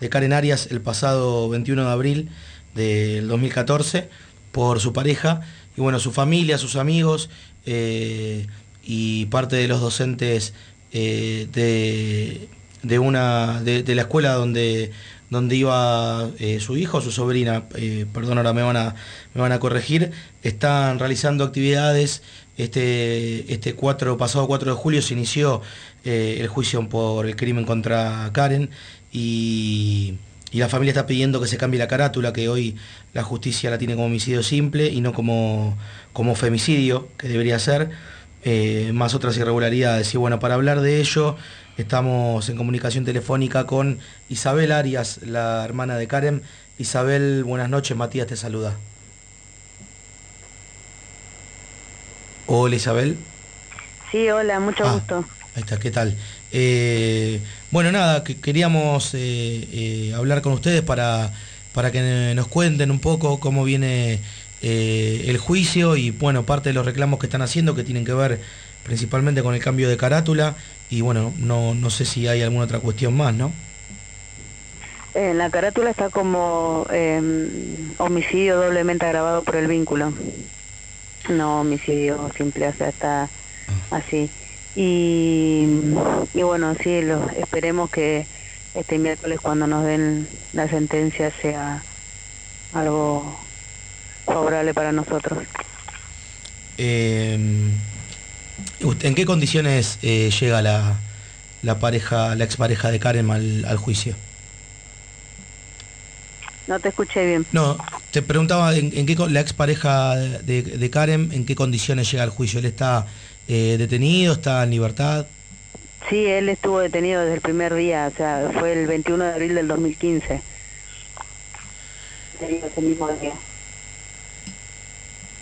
de Karen Arias el pasado 21 de abril del 2014 por su pareja y bueno, su familia, sus amigos eh, y parte de los docentes eh, de, de una de, la escuela donde donde iba eh, su hijo, su sobrina, perdón, ahora me van a me van a corregir, están realizando actividades. Este, este 4, pasado 4 de julio se inició el juicio por el crimen contra Karen y, y la familia está pidiendo que se cambie la carátula, que hoy la justicia la tiene como homicidio simple y no como, como femicidio, que debería ser. eh, más otras irregularidades. Y bueno, para hablar de ello, estamos en comunicación telefónica con Isabel Arias, la hermana de Karen. Isabel, buenas noches, Matías te saluda. Hola Isabel. Sí, hola, mucho Ah. gusto. Ahí está, ¿qué tal? Eh, bueno, nada, que queríamos eh, eh, hablar con ustedes para, para que nos cuenten un poco cómo viene eh, el juicio y, bueno, parte de los reclamos que están haciendo que tienen que ver principalmente con el cambio de carátula y, bueno, no, no sé si hay alguna otra cuestión más, ¿no? En la carátula está como eh, homicidio doblemente agravado por el vínculo. No homicidio simple, o sea, está así. Y, y bueno, sí, lo, esperemos que este miércoles cuando nos den la sentencia sea algo favorable para nosotros. Eh, ¿En qué condiciones eh, llega la, la pareja, la expareja de Karen al, al juicio? No te escuché bien. No, te preguntaba en, en qué la expareja de, de Karen, en qué condiciones llega al juicio. ¿Él está eh, detenido, está en libertad? Sí, él estuvo detenido desde el primer día, o sea, fue el 21 de abril del 2015. Detenido ese mismo día.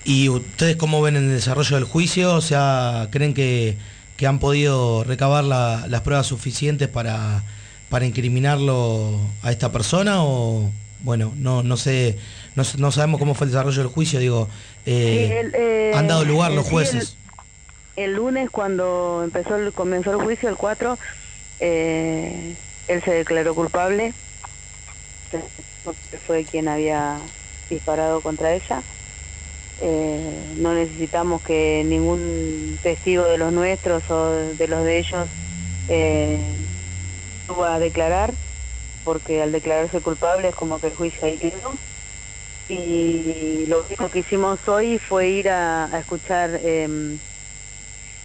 ¿Y ustedes cómo ven el desarrollo del juicio? O sea, ¿creen que, que han podido recabar la- las pruebas suficientes para, para incriminarlo a esta persona? O, bueno, no, no sé, no, no sabemos cómo fue el desarrollo del juicio, digo, eh, Sí, eh, han dado lugar los sí, jueces. El, lunes cuando empezó el, comenzó el juicio, el 4, eh, él se declaró culpable, fue quien había disparado contra ella. Eh, no necesitamos que ningún testigo de los nuestros o de los de ellos eh, a declarar, porque al declararse culpable es como que el juicio ahí quedó. Y lo único que hicimos hoy fue ir a, a escuchar em,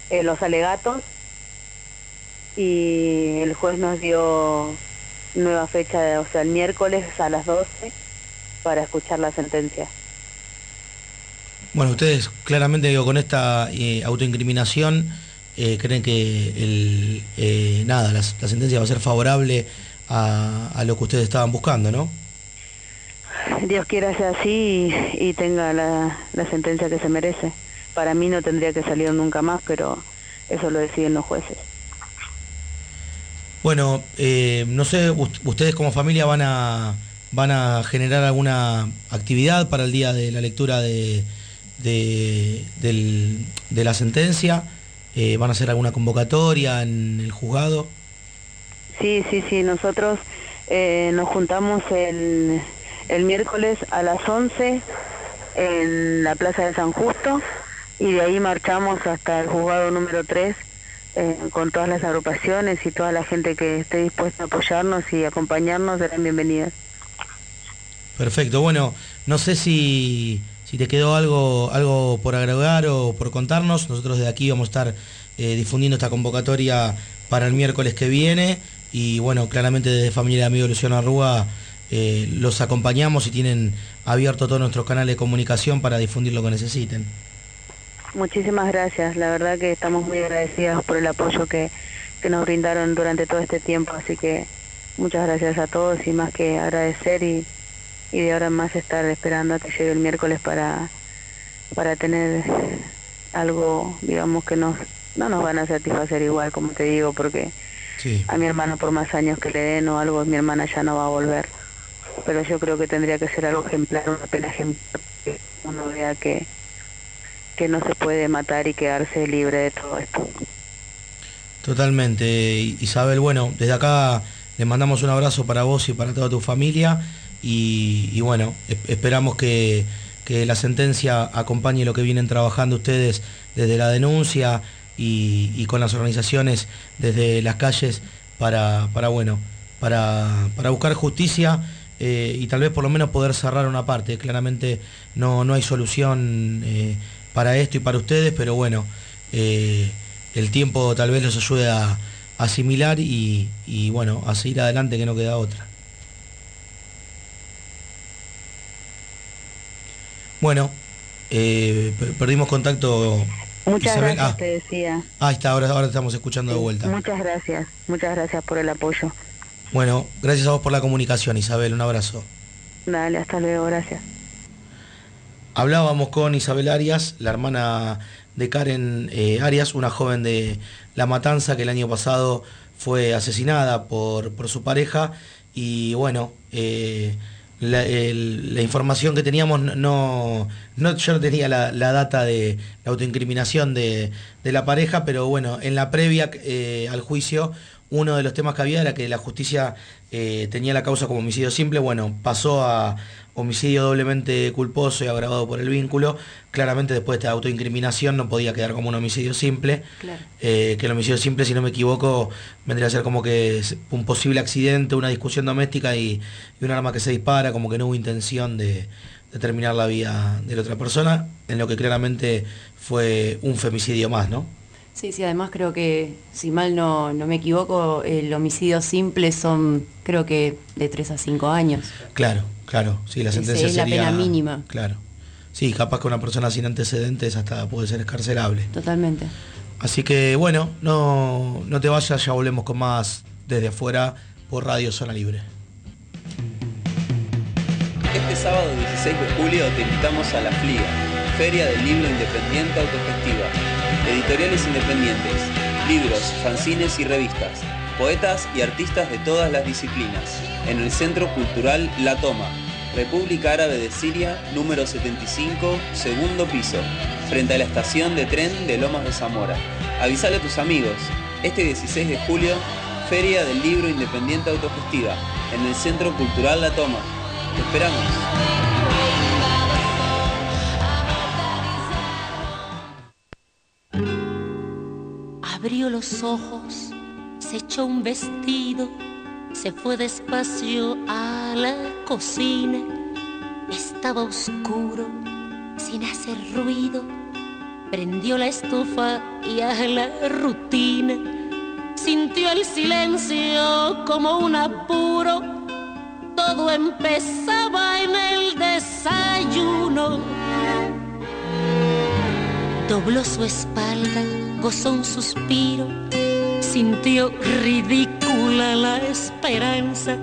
eh, los alegatos y el juez nos dio nueva fecha, o sea, el miércoles a las 12 para escuchar la sentencia. Bueno, ustedes claramente digo, con esta eh, autoincriminación eh, creen que el, eh, nada, la, la sentencia va a ser favorable a, a lo que ustedes estaban buscando, ¿no? Dios quiera sea así y, y tenga la, la sentencia que se merece. Para mí no tendría que salir nunca más, pero eso lo deciden los jueces. Bueno, eh, no sé, ust- ustedes como familia van a van a generar alguna actividad para el día de la lectura de, de, del- de la sentencia, Eh, van a hacer alguna convocatoria en el juzgado. Sí, sí, sí, nosotros eh, nos juntamos el, el miércoles a las 11 en la Plaza de San Justo y de ahí marchamos hasta el juzgado número 3 eh, con todas las agrupaciones y toda la gente que esté dispuesta a apoyarnos y acompañarnos serán bienvenidas. Perfecto, bueno, no sé si, si te quedó algo, algo por agregar o por contarnos. Nosotros de aquí vamos a estar eh, difundiendo esta convocatoria para el miércoles que viene. Y bueno, claramente desde Familia de Amigos Luciano Arruga eh, los acompañamos y tienen abierto todos nuestros canales de comunicación para difundir lo que necesiten. Muchísimas gracias, la verdad que estamos muy agradecidas por el apoyo que, que nos brindaron durante todo este tiempo, así que muchas gracias a todos y más que agradecer y, y de ahora en más estar esperando a que llegue el miércoles para, para tener algo, digamos, que nos, no nos van a satisfacer igual, como te digo, porque Sí. a mi hermano por más años que le den o algo, mi hermana ya no va a volver. Pero yo creo que tendría que ser algo ejemplar, una pena ejemplar, que uno vea que, que no se puede matar y quedarse libre de todo esto. Totalmente, Isabel. Bueno, desde acá le mandamos un abrazo para vos y para toda tu familia y, bueno, es- esperamos que, que la sentencia acompañe lo que vienen trabajando ustedes desde la denuncia y, y con las organizaciones desde las calles para, para bueno, para, para buscar justicia eh, y tal vez por lo menos poder cerrar una parte. Claramente no, no hay solución eh, para esto y para ustedes, pero bueno, eh, el tiempo tal vez los ayude a, a asimilar y, y, bueno, a seguir adelante que no queda otra. Bueno, eh, per- perdimos contacto Muchas Isabel, gracias, ah. te decía. Ahí está, ahora, ahora estamos escuchando de vuelta. Muchas gracias, muchas gracias por el apoyo. Bueno, gracias a vos por la comunicación, Isabel. Un abrazo. Dale, hasta luego, gracias. Hablábamos con Isabel Arias, la hermana de Karen eh, Arias, una joven de La Matanza que el año pasado fue asesinada por, por su pareja. Y bueno, eh, la, información que teníamos no, no, yo no tenía la, la data de la autoincriminación de, de la pareja, pero bueno, en la previa eh, al juicio uno de los temas que había era que la justicia tenía la causa como homicidio simple, bueno, pasó a homicidio doblemente culposo y agravado por el vínculo. Claramente después de esta autoincriminación no podía quedar como un homicidio simple, Claro. eh, que el homicidio simple, si no me equivoco, vendría a ser como que un posible accidente, una discusión doméstica y, y un arma que se dispara, como que no hubo intención de, de terminar la vida de la otra persona, en lo que claramente fue un femicidio más, ¿no? Sí, sí, además creo que, si mal no, no me equivoco, el homicidio simple son, creo que, de 3 a 5 años. Claro, claro, sí, la sentencia es la sería... pena mínima. Claro. Sí, capaz que una persona sin antecedentes hasta puede ser escarcelable. Totalmente. Así que bueno, no, no te vayas, ya volvemos con más desde afuera por Radio Zona Libre. Este sábado 16 de julio te invitamos a La Fliga, Feria del Libro Independiente Autogestiva. Editoriales independientes, libros, fanzines y revistas, poetas y artistas de todas las disciplinas, en el Centro Cultural La Toma, República Árabe de Siria, número 75, segundo piso, frente a la estación de tren de Lomas de Zamora. Avisale a tus amigos, este 16 de julio, Feria del Libro Independiente Autogestiva, en el Centro Cultural La Toma. Te esperamos. Abrió los ojos, se echó un vestido, se fue despacio a la cocina. Estaba oscuro, sin hacer ruido. Prendió la estufa y a la rutina. Sintió el silencio como un apuro. Todo empezaba en el desayuno. Dobló su espalda, gozó un suspiro, sintió ridícula la esperanza.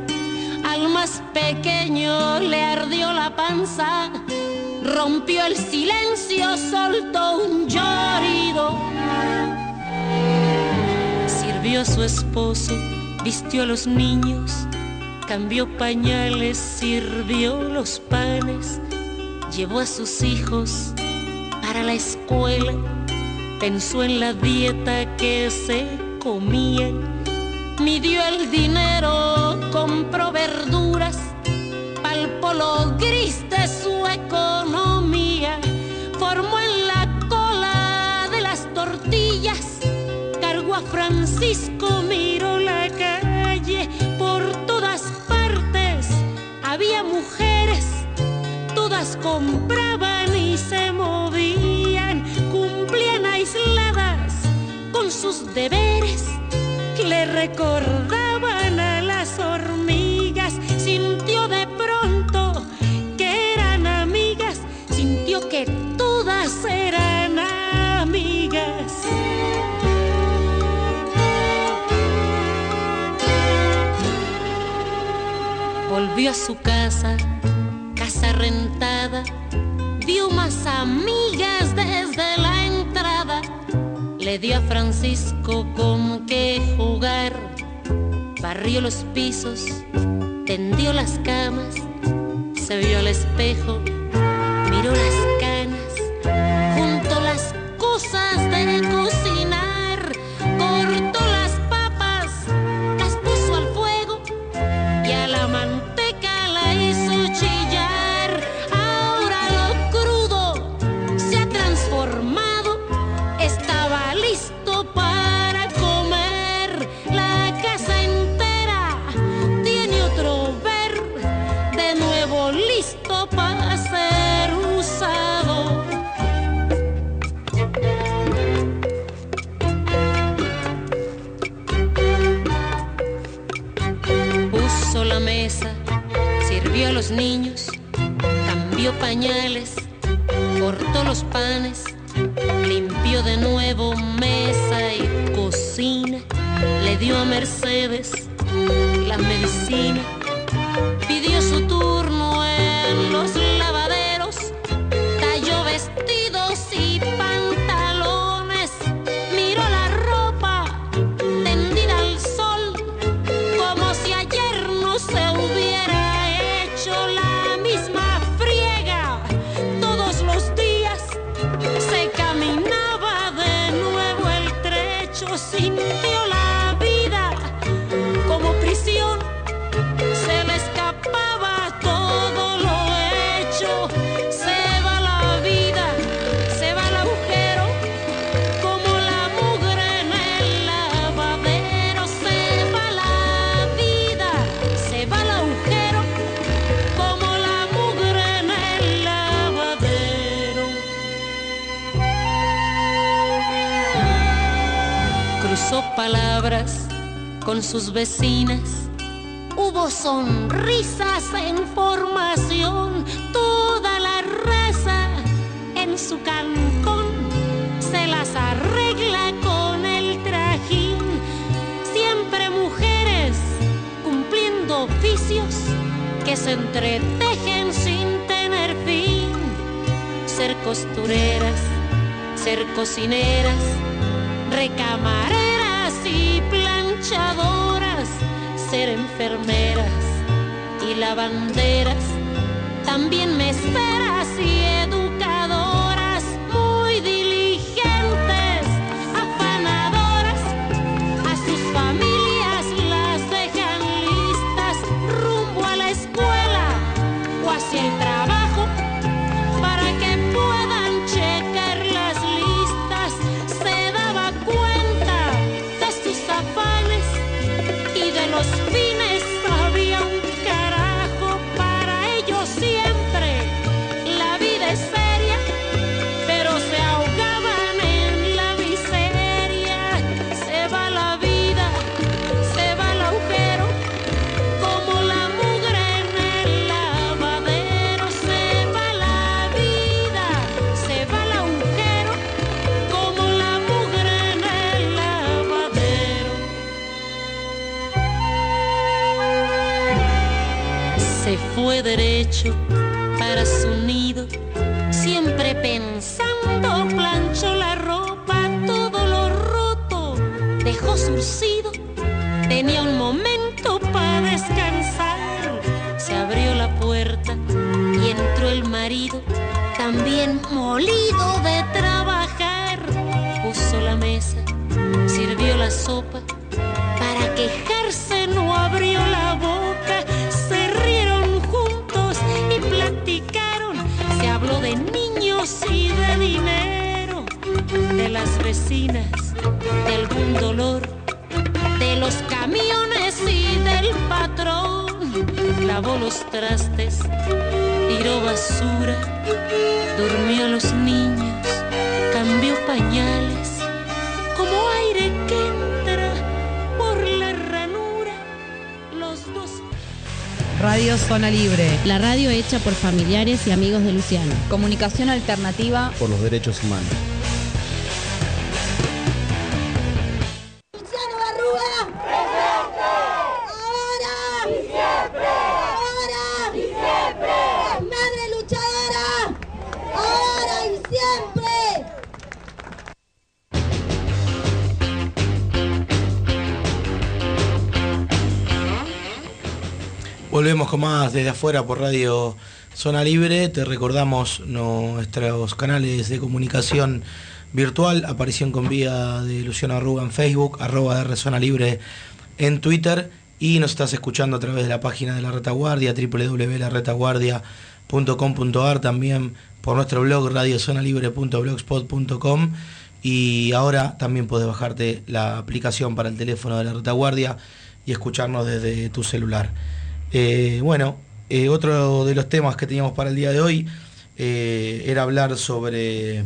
Al más pequeño le ardió la panza, rompió el silencio, soltó un llorido. Sirvió a su esposo, vistió a los niños, cambió pañales, sirvió los panes, llevó a sus hijos para la escuela, pensó en la dieta que se comían, midió el dinero, compró verduras, palpó lo gris de su economía, formó en la cola de las tortillas, cargó a Francisco, miró la calle, por todas partes había mujeres todas compraban y se sus deberes, le recordaban a las hormigas, sintió de pronto que eran amigas, sintió que todas eran amigas. Volvió a su casa, casa rentada, vio más amigas desde la le dio a Francisco con qué jugar, barrió los pisos, tendió las camas, se vio al espejo, miró las derecho basura, durmió a los niños, cambió pañales, como aire que entra por la ranura, los dos Radio Zona Libre. La radio hecha por familiares y amigos de Luciano. Comunicación alternativa Por los derechos humanos. Volvemos con más desde afuera por Radio Zona Libre. Te recordamos nuestros canales de comunicación virtual, aparición con vía de Luciano Arruga en Facebook, arroba R Zona Libre en Twitter y nos estás escuchando a través de la página de la retaguardia, www.laretaguardia.com.ar, también por nuestro blog radiozonalibre.blogspot.com y ahora también puedes bajarte la aplicación para el teléfono de la retaguardia y escucharnos desde tu celular. Eh, bueno, eh, otro de los temas que teníamos para el día de hoy eh, era hablar sobre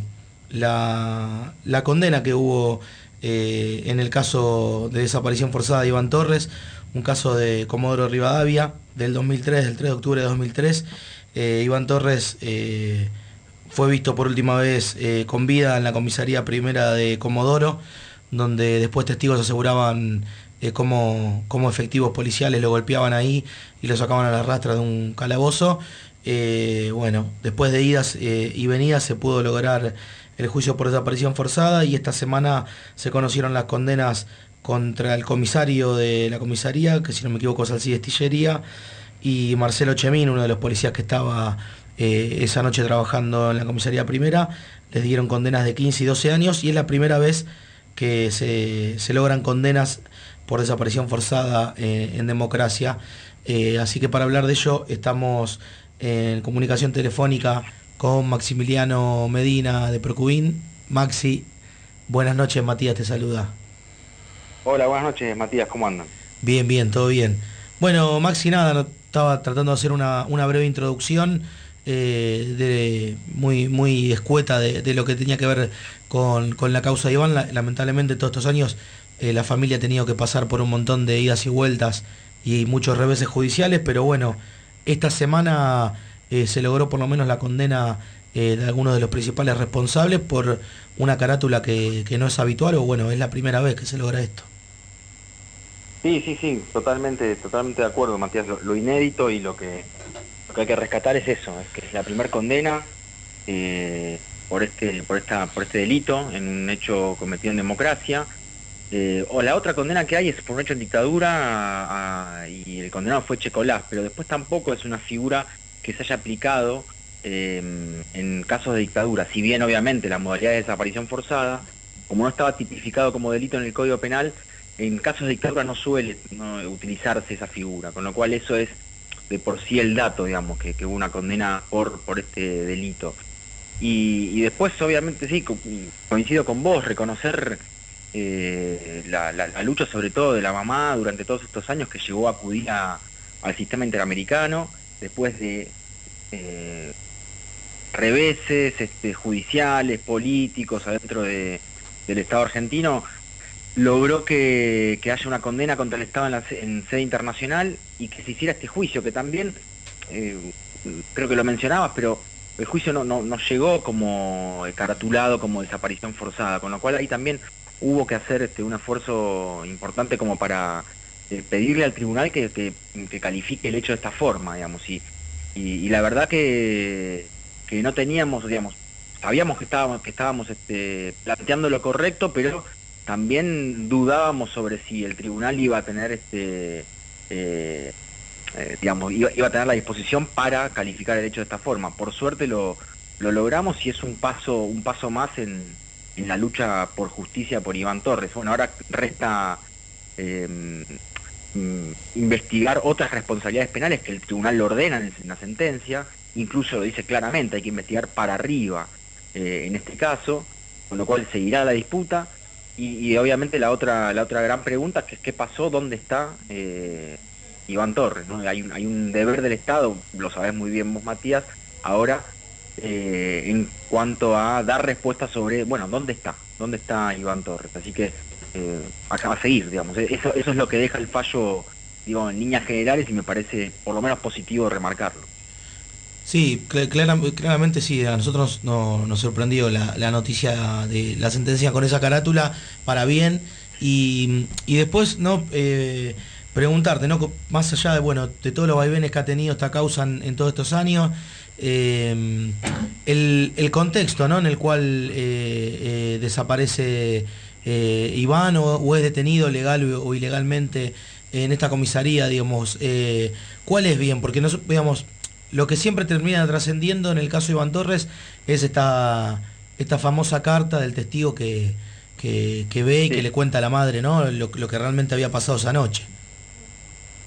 la, la condena que hubo en el caso de desaparición forzada de Iván Torres, un caso de Comodoro Rivadavia del 2003, del 3 de octubre de 2003. Eh, Iván Torres fue visto por última vez con vida en la comisaría primera de Comodoro, donde después testigos aseguraban eh, cómo, cómo efectivos policiales lo golpeaban ahí y lo sacaban a la rastra de un calabozo. Eh, bueno, después de idas eh, y venidas se pudo lograr el juicio por desaparición forzada y esta semana se conocieron las condenas contra el comisario de la comisaría, que si no me equivoco es Alcides Tillería, y Marcelo Chemín, uno de los policías que estaba eh, esa noche trabajando en la comisaría primera, les dieron condenas de 15 y 12 años y es la primera vez que se, se logran condenas por desaparición forzada eh, en democracia. Eh, así que para hablar de ello estamos en comunicación telefónica con Maximiliano Medina de Procubín. Maxi, buenas noches, Matías te saluda. Hola, buenas noches, Matías, ¿cómo andan? Bien, bien, todo bien. Bueno, Maxi, nada, estaba tratando de hacer una, una breve introducción eh, de, muy, muy escueta de, de lo que tenía que ver con, con la causa de Iván. La- lamentablemente todos estos años eh, la familia ha tenido que pasar por un montón de idas y vueltas y muchos reveses judiciales, pero bueno, esta semana eh, se logró por lo menos la condena eh, de algunos de los principales responsables por una carátula que, no es habitual o bueno, es la primera vez que se logra esto. Sí, sí, sí, totalmente, totalmente de acuerdo, Matías. Lo, inédito y lo que, hay que rescatar es eso, es que es la primera condena por este, por esta, por este delito en un hecho cometido en democracia. Eh, o la otra condena que hay es por un hecho en dictadura y el condenado fue Checolás, pero después tampoco es una figura que se haya aplicado eh, en casos de dictadura, si bien obviamente la modalidad de desaparición forzada, como no estaba tipificado como delito en el Código Penal, en casos de dictadura no suele no, utilizarse esa figura, con lo cual eso es de por sí el dato, digamos, que, que hubo una condena por, por este delito. Y, y después, obviamente, sí, co- coincido con vos, reconocer eh, la, la- la lucha sobre todo de la mamá durante todos estos años que llegó a acudir a- al sistema interamericano después de eh, reveses este, judiciales, políticos adentro de- del Estado argentino, logró que, haya una condena contra el Estado en, la en sede internacional y que se hiciera este juicio, que también, eh, creo que lo mencionabas, pero el juicio no, no, no llegó como caratulado como desaparición forzada, con lo cual ahí también hubo que hacer este, un esfuerzo importante como para eh, pedirle al tribunal que, que- que califique el hecho de esta forma, digamos, y, y, y la verdad que, que no teníamos, digamos, sabíamos que estábamos, que estábamos este, planteando lo correcto, pero también dudábamos sobre si el tribunal iba a tener este eh, eh, digamos, iba, iba a tener la disposición para calificar el hecho de esta forma. Por suerte lo, lo logramos y es un paso, un paso más en, en la lucha por justicia por Iván Torres. Bueno, ahora resta eh, mm, investigar otras responsabilidades penales que el tribunal lo ordena en, la sentencia, incluso lo dice claramente, hay que investigar para arriba eh, en este caso, con lo cual seguirá la disputa. Y, y obviamente la otra, la otra gran pregunta que es qué pasó, dónde está eh, Iván Torres. ¿no? Hay, un, hay un deber del Estado, lo sabés muy bien vos Matías, ahora eh, en cuanto a dar respuesta sobre, bueno, ¿dónde está? ¿Dónde está Iván Torres? Así que eh, a, a seguir, digamos. Eso, eso es lo que deja el fallo, digo, en líneas generales y me parece por lo menos positivo remarcarlo. Sí, cl- clara- claramente sí, a nosotros no- nos sorprendió la, la noticia de la sentencia con esa carátula para bien y, y después no eh, preguntarte, ¿no? Más allá de bueno de todos los vaivenes que ha tenido esta causa en, en todos estos años, eh, el, el contexto ¿no? en el cual eh, eh, desaparece eh, Iván o, o es detenido legal o, o ilegalmente en esta comisaría, digamos, ¿cuál es bien? Porque nos, digamos, lo que siempre termina trascendiendo en el caso de Iván Torres es esta, esta famosa carta del testigo que, que, que ve y que le cuenta a la madre, ¿no? Lo, lo que realmente había pasado esa noche.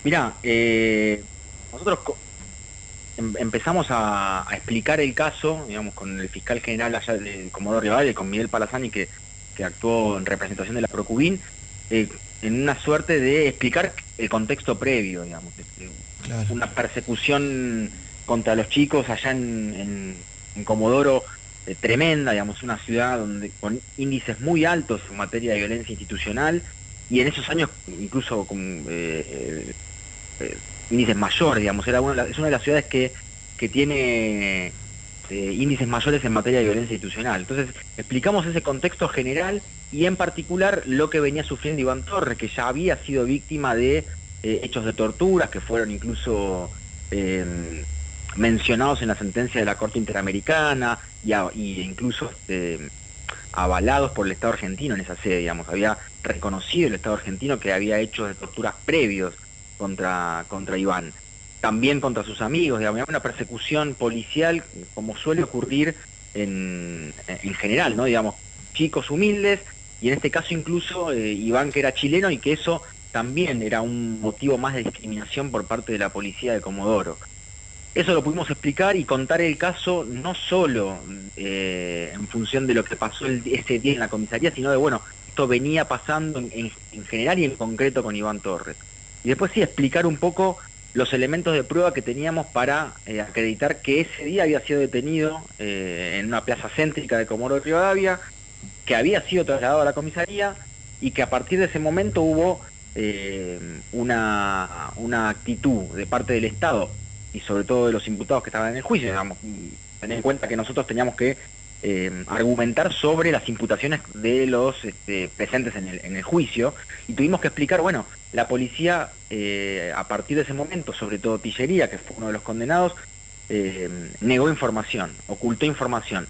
Mira, eh, nosotros em- empezamos a, a explicar el caso, digamos, con el fiscal general allá de Comodoro Rivadavia, con Miguel Palazani, que, que actuó en representación de la Procubín, eh, en una suerte de explicar el contexto previo, digamos. este, Una persecución contra los chicos allá en, en- en Comodoro eh, tremenda, digamos, una ciudad donde con índices muy altos en materia de violencia institucional y en esos años incluso con eh, eh, índices mayores, digamos, era una, es una de las ciudades que, que tiene eh, índices mayores en materia de violencia institucional. Entonces, explicamos ese contexto general y en particular lo que venía sufriendo Iván Torres, que ya había sido víctima de eh, hechos de torturas que fueron incluso eh, mencionados en la sentencia de la Corte Interamericana y, a- incluso este, avalados por el Estado argentino en esa sede, digamos. Había reconocido el Estado argentino que había hechos de torturas previos contra, contra Iván. También contra sus amigos, digamos, una persecución policial como suele ocurrir en, en general, ¿no? Digamos, chicos humildes y en este caso incluso eh, Iván que era chileno y que eso también era un motivo más de discriminación por parte de la policía de Comodoro. Eso lo pudimos explicar y contar el caso no solo eh, en función de lo que pasó el- ese día en la comisaría, sino de, bueno, esto venía pasando en- en general y en concreto con Iván Torres. Y después sí, explicar un poco los elementos de prueba que teníamos para eh, acreditar que ese día había sido detenido eh, en una plaza céntrica de Comodoro de Rivadavia, que había sido trasladado a la comisaría y que a partir de ese momento hubo eh, una, una actitud de parte del Estado y sobre todo de los imputados que estaban en el juicio, digamos, tener en cuenta que nosotros teníamos que eh, argumentar sobre las imputaciones de los este, presentes en el, en el juicio y tuvimos que explicar, bueno, la policía eh, a partir de ese momento, sobre todo Tillería, que fue uno de los condenados, eh, negó información, ocultó información.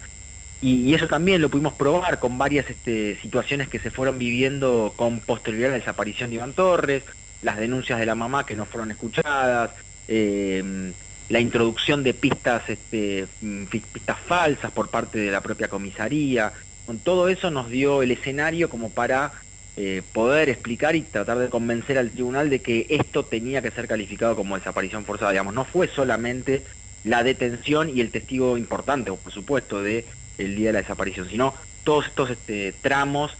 Y, eso también lo pudimos probar con varias este, situaciones que se fueron viviendo con posterioridad a la desaparición de Iván Torres, las denuncias de la mamá que no fueron escuchadas, eh, la introducción de pistas, este, mm, pi- pistas falsas por parte de la propia comisaría. Con todo eso nos dio el escenario como para eh, poder explicar y tratar de convencer al tribunal de que esto tenía que ser calificado como desaparición forzada. Digamos, no fue solamente la detención y el testigo importante, por supuesto, de el día de la desaparición, sino todos estos este, tramos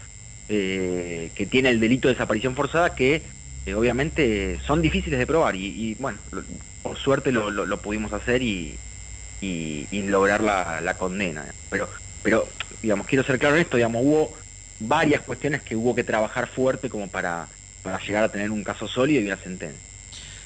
eh, que tiene el delito de desaparición forzada que eh, obviamente son difíciles de probar y, y, bueno, por suerte lo, lo- lo pudimos hacer y, y- y lograr la, la condena. Pero, pero, digamos, quiero ser claro en esto, digamos, hubo varias cuestiones que hubo que trabajar fuerte como para, para llegar a tener un caso sólido y una sentencia.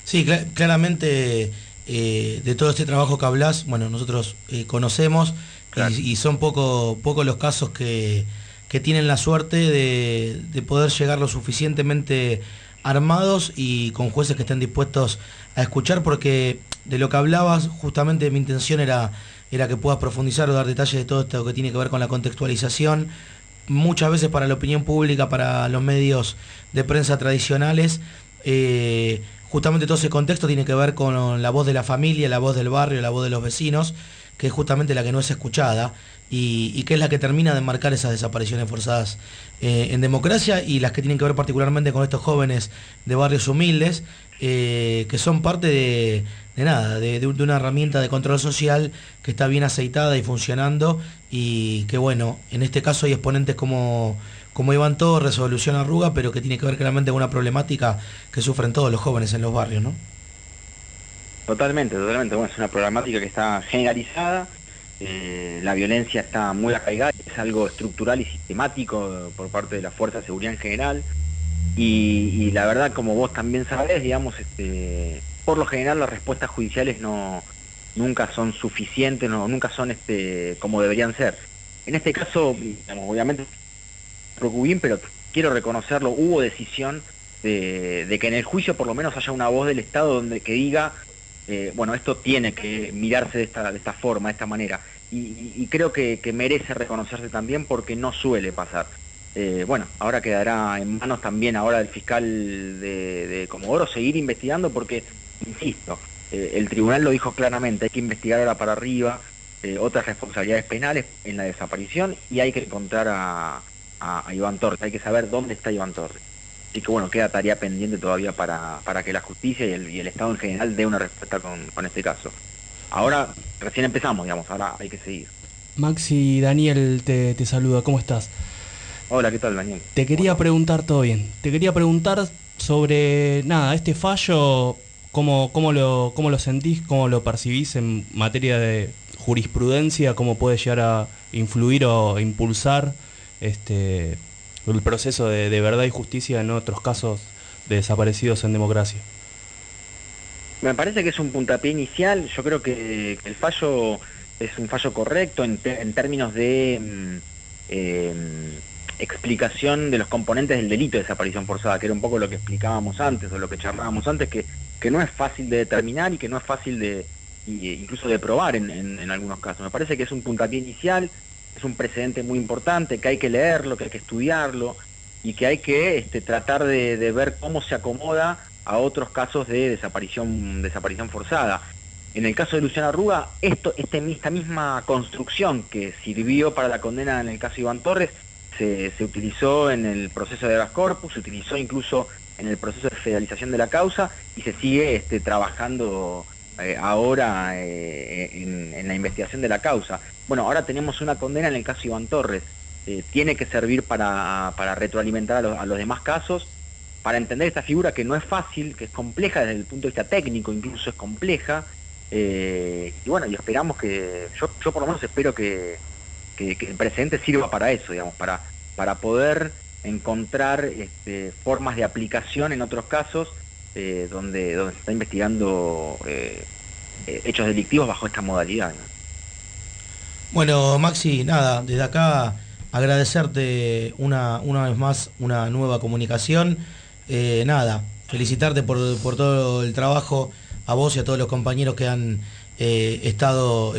Sí, cla- claramente eh, de todo este trabajo que hablas, bueno, nosotros eh, conocemos y, y son poco, poco los casos que, que tienen la suerte de, de poder llegar lo suficientemente armados y con jueces que estén dispuestos a escuchar, porque de lo que hablabas, justamente mi intención era, era que puedas profundizar o dar detalles de todo esto que tiene que ver con la contextualización, muchas veces para la opinión pública, para los medios de prensa tradicionales, eh, justamente todo ese contexto tiene que ver con la voz de la familia, la voz del barrio, la voz de los vecinos, que es justamente la que no es escuchada y, y que es la que termina de marcar esas desapariciones forzadas eh, en democracia y las que tienen que ver particularmente con estos jóvenes de barrios humildes, eh, que son parte de, nada, de, de un- de una herramienta de control social que está bien aceitada y funcionando y que bueno, en este caso hay exponentes como, como Iván Torres o Luciano Arruga, pero que tiene que ver claramente con una problemática que sufren todos los jóvenes en los barrios, ¿no? Totalmente, totalmente. Bueno, es una problemática que está generalizada, eh, la violencia está muy arraigada, es algo estructural y sistemático por parte de la Fuerza de Seguridad en general. Y, la verdad, como vos también sabés, digamos, este, por lo general las respuestas judiciales no nunca son suficientes, no, nunca son este, como deberían ser. En este caso, digamos, obviamente, pero quiero reconocerlo, hubo decisión de, de que en el juicio por lo menos haya una voz del Estado donde que diga eh, bueno, esto tiene que mirarse de esta, de esta forma, de esta manera. Y, creo que, merece reconocerse también porque no suele pasar. Eh, bueno, ahora quedará en manos también ahora del fiscal de, Comodoro seguir investigando porque, insisto, eh, el tribunal lo dijo claramente, hay que investigar ahora para arriba otras responsabilidades penales en la desaparición y hay que encontrar a Iván Torres, hay que saber dónde está Iván Torres. Así que bueno, queda tarea pendiente todavía para, para que la justicia y el, y el Estado en general dé una respuesta con, con este caso. Ahora recién empezamos, digamos, ahora hay que seguir. Maxi Daniel te, te saluda, ¿cómo estás? Hola, ¿qué tal, Daniel? Te quería preguntar, todo bien, te quería preguntar sobre, nada, este fallo, ¿cómo, cómo, lo, cómo lo sentís, cómo lo percibís en materia de jurisprudencia, cómo puede llegar a influir o impulsar este, el proceso de, de verdad y justicia en otros casos de desaparecidos en democracia. Me parece que es un puntapié inicial, yo creo que, el fallo es un fallo correcto en, términos de mm, eh, explicación de los componentes del delito de desaparición forzada, que era un poco lo que explicábamos antes o lo que charlábamos antes, que, que no es fácil de determinar y que no es fácil de y- incluso de probar en, en- en algunos casos. Me parece que es un puntapié inicial, es un precedente muy importante, que hay que leerlo, que hay que estudiarlo y que hay que este, tratar de, ver cómo se acomoda a otros casos de desaparición, desaparición forzada. En el caso de Luciana Arruga, esto, este, esta misma construcción que sirvió para la condena en el caso Iván Torres se, utilizó en el proceso de habeas corpus, se utilizó incluso en el proceso de federalización de la causa y se sigue este, trabajando eh, ahora eh, en, en la investigación de la causa. Bueno, ahora tenemos una condena en el caso Iván Torres. Eh, tiene que servir para, retroalimentar a los, a los demás casos, para entender esta figura que no es fácil, que es compleja desde el punto de vista técnico, incluso es compleja. eh, y bueno, y esperamos que, yo, por lo menos espero que el precedente sirva para eso, digamos, para, para poder encontrar este, formas de aplicación en otros casos eh, donde, se está investigando eh, eh, hechos delictivos bajo esta modalidad. ¿no? Bueno, Maxi, nada, desde acá agradecerte una, una vez más una nueva comunicación. Eh, nada, felicitarte por, por todo el trabajo, a vos y a todos los compañeros que han estado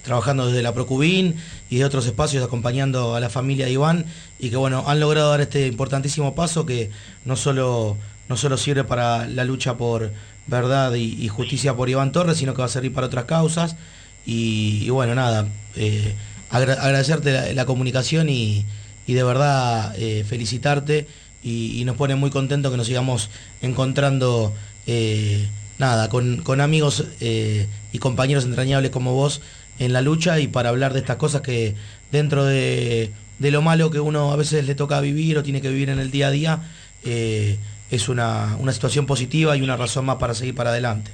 trabajando desde la Procubín y de otros espacios acompañando a la familia de Iván y que bueno, han logrado dar este importantísimo paso que no solo, no solo sirve para la lucha por verdad y, justicia por Iván Torres, sino que va a servir para otras causas. Y, bueno, nada, eh, agra- agradecerte la, comunicación y, y de verdad eh, felicitarte y, nos pone muy contento que nos sigamos encontrando, eh, nada, con, con amigos y compañeros entrañables como vos en la lucha y para hablar de estas cosas que dentro de, de lo malo que uno a veces le toca vivir o tiene que vivir en el día a día, es una, una situación positiva y una razón más para seguir para adelante.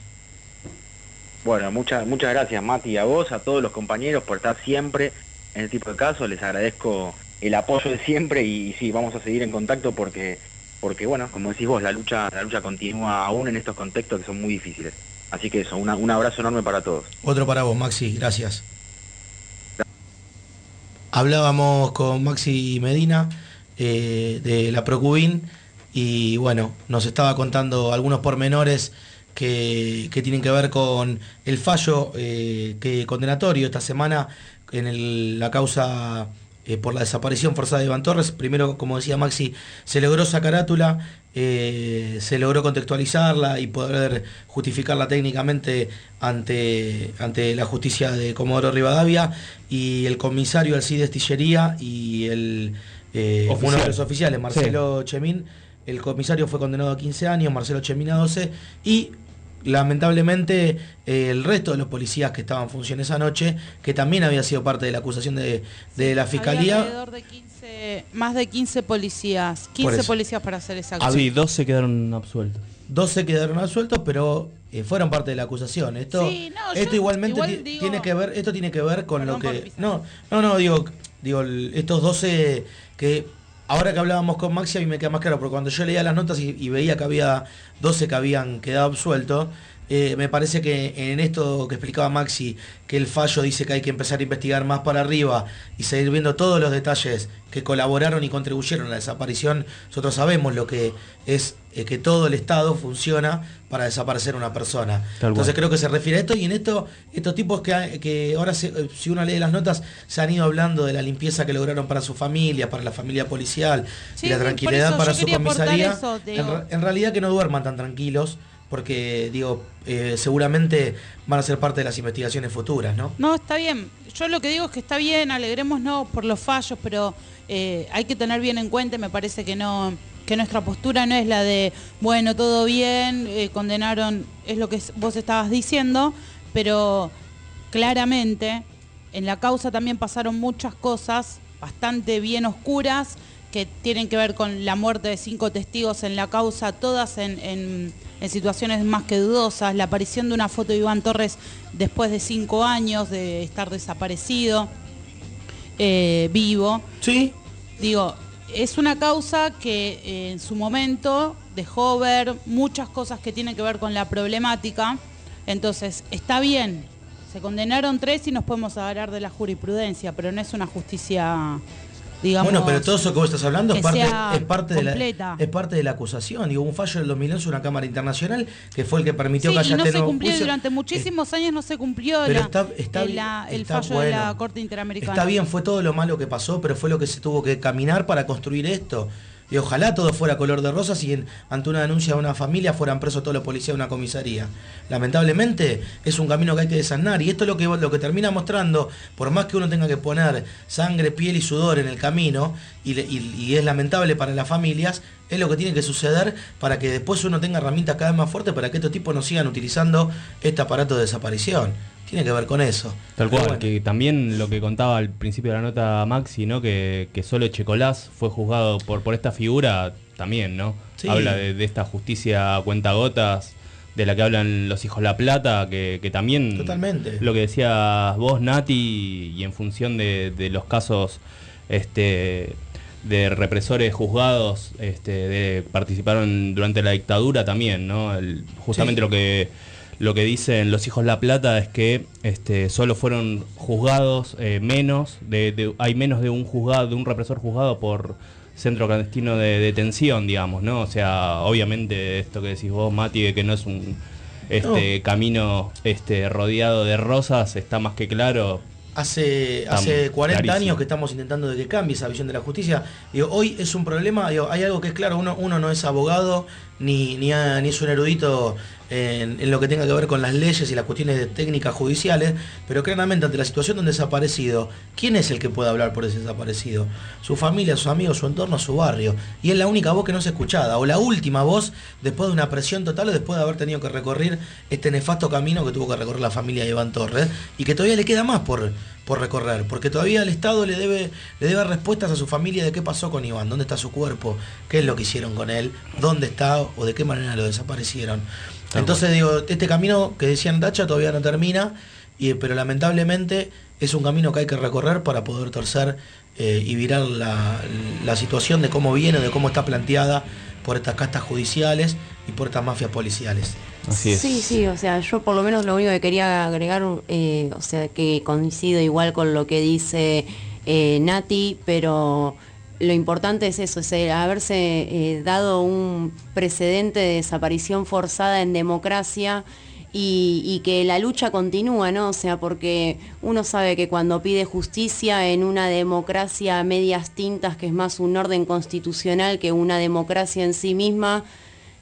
Bueno, muchas muchas gracias Mati, a vos, a todos los compañeros por estar siempre en este tipo de casos. Les agradezco el apoyo de siempre y, y sí, vamos a seguir en contacto porque, porque bueno, como decís vos, la lucha, la lucha continúa aún en estos contextos que son muy difíciles. Así que eso, una- un abrazo enorme para todos. Otro para vos, Maxi, gracias. Hablábamos con Maxi Medina eh, de la Procubín y bueno, nos estaba contando algunos pormenores que, que tienen que ver con el fallo eh, que condenatorio esta semana en el- la causa eh, por la desaparición forzada de Iván Torres. Primero, como decía Maxi, se logró esa carátula, eh, se logró contextualizarla y poder justificarla técnicamente ante, ante la justicia de Comodoro Rivadavia y el comisario Alcides Tillería y el, eh, uno de los oficiales, Marcelo Chemín. El comisario fue condenado a 15 años, Marcelo Chemín a 12 y lamentablemente eh, el resto de los policías que estaban en función esa noche, que también había sido parte de la acusación de, de la Había fiscalía, alrededor de 15, más de 15 policías, Por 15 eso. policías para ser exactos. Ah, sí, dos se quedaron absueltos. 12 quedaron absueltos, pero eh, fueron parte de la acusación. Esto, Sí, no, esto yo igualmente igual ti- digo- tiene que ver, esto tiene que ver con lo que. No, no, no, digo, digo, estos 12 que. Ahora que hablábamos con Maxi, a mí me queda más claro, porque cuando yo leía las notas y, veía que había 12 que habían quedado absueltos, eh, me parece que en esto que explicaba Maxi, que el fallo dice que hay que empezar a investigar más para arriba y seguir viendo todos los detalles que colaboraron y contribuyeron a la desaparición, nosotros sabemos lo que es eh, que todo el Estado funciona para desaparecer una persona. Tal Entonces cual. creo que se refiere a esto y en esto, estos tipos que, que ahora se- eh, si uno lee las notas, se han ido hablando de la limpieza que lograron para su familia, para la familia policial Sí, y la tranquilidad eso para su comisaría. eso, en realidad que no duerman tan tranquilos, porque digo, eh, seguramente van a ser parte de las investigaciones futuras, ¿no? No, está bien. Yo lo que digo es que está bien, alegrémonos por los fallos, pero eh, hay que tener bien en cuenta, me parece que no que nuestra postura no es la de, bueno, todo bien, eh, condenaron, es lo que vos estabas diciendo, pero claramente en la causa también pasaron muchas cosas bastante bien oscuras que tienen que ver con la muerte de cinco testigos en la causa, todas en, en- en situaciones más que dudosas, la aparición de una foto de Iván Torres después de cinco años de estar desaparecido, eh, vivo. Sí. Digo, es una causa que eh, en su momento dejó ver muchas cosas que tienen que ver con la problemática, entonces está bien, Se condenaron tres y nos podemos hablar de la jurisprudencia, pero no es una justicia, digamos. Bueno, pero todo eso que vos estás hablando es parte, sea es, parte de la, es parte de la acusación. Digo, un fallo del 2011 una Cámara Internacional que fue el que permitió Sí, que haya no se cumplió juicio. durante muchísimos años no se cumplió Pero la- está- está el, la- el está fallo de la. Corte Interamericana. Está bien, fue todo lo malo que pasó, pero fue lo que se tuvo que caminar para construir esto. Y ojalá todo fuera color de rosas y ante una denuncia de una familia fueran presos todos los policías de una comisaría. Lamentablemente es un camino que hay que desanar y esto es lo que, lo que termina mostrando, por más que uno tenga que poner sangre, piel y sudor en el camino, y- y es lamentable para las familias, es lo que tiene que suceder para que después uno tenga herramientas cada vez más fuertes para que estos tipos no sigan utilizando este aparato de desaparición. Tiene que ver con eso. Tal cual, bueno. que también lo que contaba al principio de la nota Maxi, ¿no? Que, que solo Checolás fue juzgado por, por esta figura, también, ¿no? Sí. Habla de, de esta justicia a cuentagotas, de la que hablan los hijos La Plata, que, que también... Totalmente. Lo que decías vos, Nati, y en función de, de los casos este, de represores juzgados este, de, participaron durante la dictadura también, ¿no? El- justamente Sí. lo que lo que dicen los hijos La Plata es que este, solo fueron juzgados eh, menos, de, de- hay menos de un juzgado, de un represor juzgado por centro clandestino de detención, digamos, ¿no? O sea, obviamente esto que decís vos, Mati, de que no es un este camino este rodeado de rosas, está más que claro. Hace, hace 40 clarísimo. años que estamos intentando de que cambie esa visión de la justicia. Digo, hoy es un problema, digo, hay algo que es claro, uno, uno no es abogado ni, ni, ni es un erudito en, en lo que tenga que ver con las leyes y las cuestiones de técnicas judiciales, pero claramente ante la situación de un desaparecido, ¿quién es el que puede hablar por ese desaparecido? Su familia, sus amigos, su entorno, su barrio. Y es la única voz que no es escuchada, o la última voz después de una presión total o después de haber tenido que recorrer este nefasto camino que tuvo que recorrer la familia de Iván Torres y que todavía le queda más por, por recorrer, porque todavía el Estado le debe, le debe respuestas a su familia de qué pasó con Iván, dónde está su cuerpo, qué es lo que hicieron con él, dónde está o de qué manera lo desaparecieron. Entonces digo, este camino que decían Dacha todavía no termina, y, pero lamentablemente es un camino que hay que recorrer para poder torcer eh, y virar la, la situación de cómo viene, de cómo está planteada por estas castas judiciales y por estas mafias policiales. Sí, sí, o sea, yo por lo menos lo único que quería agregar, eh, o sea, que coincido igual con lo que dice eh, Nati, pero lo importante es eso, es el haberse eh, dado un precedente de desaparición forzada en democracia y, y que la lucha continúa, ¿no? O sea, porque uno sabe que cuando pide justicia en una democracia a medias tintas, que es más un orden constitucional que una democracia en sí misma,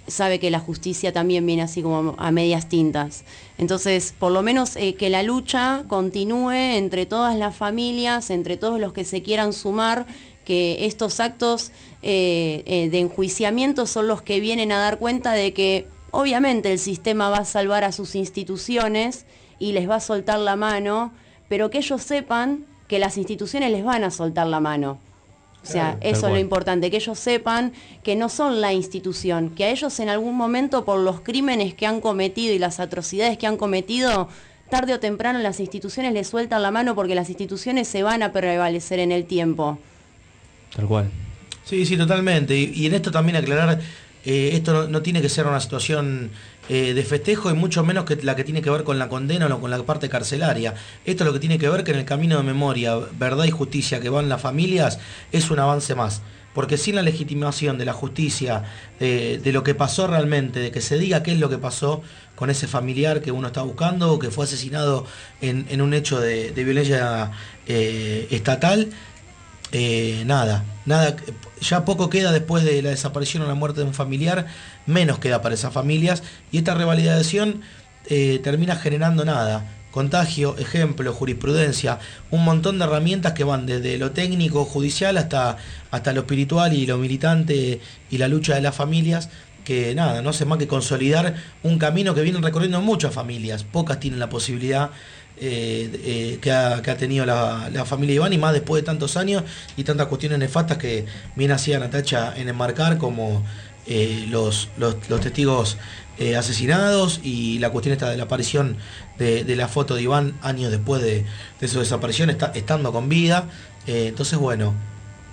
sabe que la justicia también viene así como a medias tintas. Entonces, por lo menos eh, que la lucha continúe entre todas las familias, entre todos los que se quieran sumar, que estos actos eh, eh, de enjuiciamiento son los que vienen a dar cuenta de que obviamente el sistema va a salvar a sus instituciones y les va a soltar la mano, pero que ellos sepan que las instituciones les van a soltar la mano. O sea, Claro, eso es lo importante, que ellos sepan que no son la institución, que a ellos en algún momento por los crímenes que han cometido y las atrocidades que han cometido, tarde o temprano las instituciones les sueltan la mano porque las instituciones se van a prevalecer en el tiempo. Tal cual. Sí, sí, totalmente. Y, y en esto también aclarar, eh, esto no, no tiene que ser una situación eh, de festejo y mucho menos que la que tiene que ver con la condena o con la parte carcelaria. Esto es lo que tiene que ver que en el camino de memoria, verdad y justicia que van las familias es un avance más. Porque sin la legitimación de la justicia, de, lo que pasó realmente, de que se diga qué es lo que pasó con ese familiar que uno está buscando o que fue asesinado en, en un hecho de, de violencia eh, estatal, eh, nada, nada, ya poco queda después de la desaparición o la muerte de un familiar, menos queda para esas familias y esta revalidación eh, termina generando nada, contagio, ejemplo, jurisprudencia, un montón de herramientas que van desde lo técnico, judicial, hasta, hasta lo espiritual y lo militante y la lucha de las familias, que nada, no hace más que consolidar un camino que vienen recorriendo muchas familias, pocas tienen la posibilidad eh, eh, que, ha, que ha tenido la, la familia Iván y más después de tantos años y tantas cuestiones nefastas que bien hacía Natacha en enmarcar como eh, los, los, los testigos eh, asesinados y la cuestión esta de la aparición de, de la foto de Iván años después de, de su desaparición, está, estando con vida. Eh, entonces, bueno,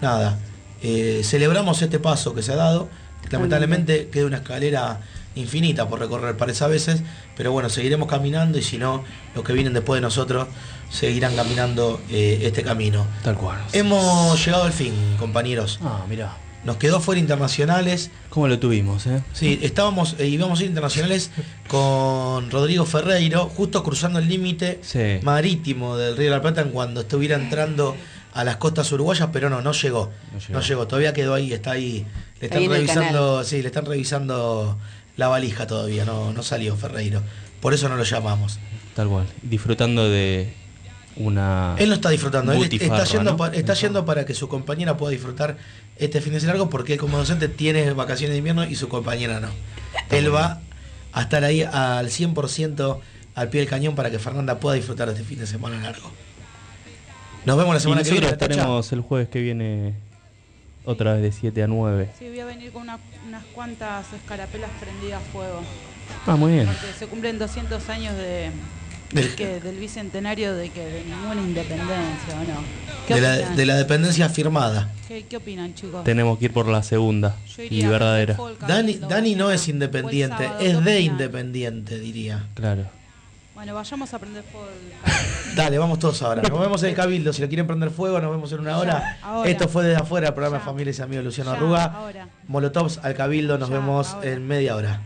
nada, eh, celebramos este paso que se ha dado. Lamentablemente queda una escalera infinita por recorrer, parece a veces, pero bueno, seguiremos caminando y si no, los que vienen después de nosotros seguirán caminando eh, este camino. Tal cual. Hemos llegado al fin, compañeros. Ah, mira. Nos quedó fuera internacionales. ¿Cómo lo tuvimos, eh? Sí, estábamos, eh, íbamos a ir internacionales con Rodrigo Ferreiro, justo cruzando el límite Sí. marítimo del Río de la Plata en cuando estuviera entrando a las costas uruguayas, pero no, no llegó. No llegó, todavía quedó ahí, está ahí. Le están Ahí revisando, sí, le están revisando la valija todavía, no, no salió Ferreiro. Por eso no lo llamamos. Tal cual. Disfrutando de una. Él no está disfrutando, él está yendo, ¿no? pa- está yendo para que su compañera pueda disfrutar este fin de semana largo porque él como docente tiene vacaciones de invierno y su compañera no. Él va a estar ahí al 100% al pie del cañón para que Fernanda pueda disfrutar de este fin de semana largo. Nos vemos la Y semana que viene. Estaremos el jueves que viene otra vez de 7 a 9. Sí, voy a venir con una- unas cuantas escarapelas prendidas a fuego. Ah, muy bien. Porque se cumplen 200 años de, Del- que- del bicentenario de que de ninguna independencia, ¿o no? ¿Qué De la, de la dependencia firmada. ¿Qué, qué opinan, chicos? Tenemos que ir por la segunda y verdadera. Dani, Dani no es independiente, sábado, es ¿qué de opinan? independiente, diría. Claro. Bueno, vayamos a prender fuego Dale, vamos todos ahora. Nos vemos en el Cabildo. Si lo quieren prender fuego, nos vemos en una hora. ahora. Esto fue desde afuera, el programa de Familias y Amigos Luciano Ya, Arruga. ahora. Molotovs al Cabildo, nos vemos en media hora.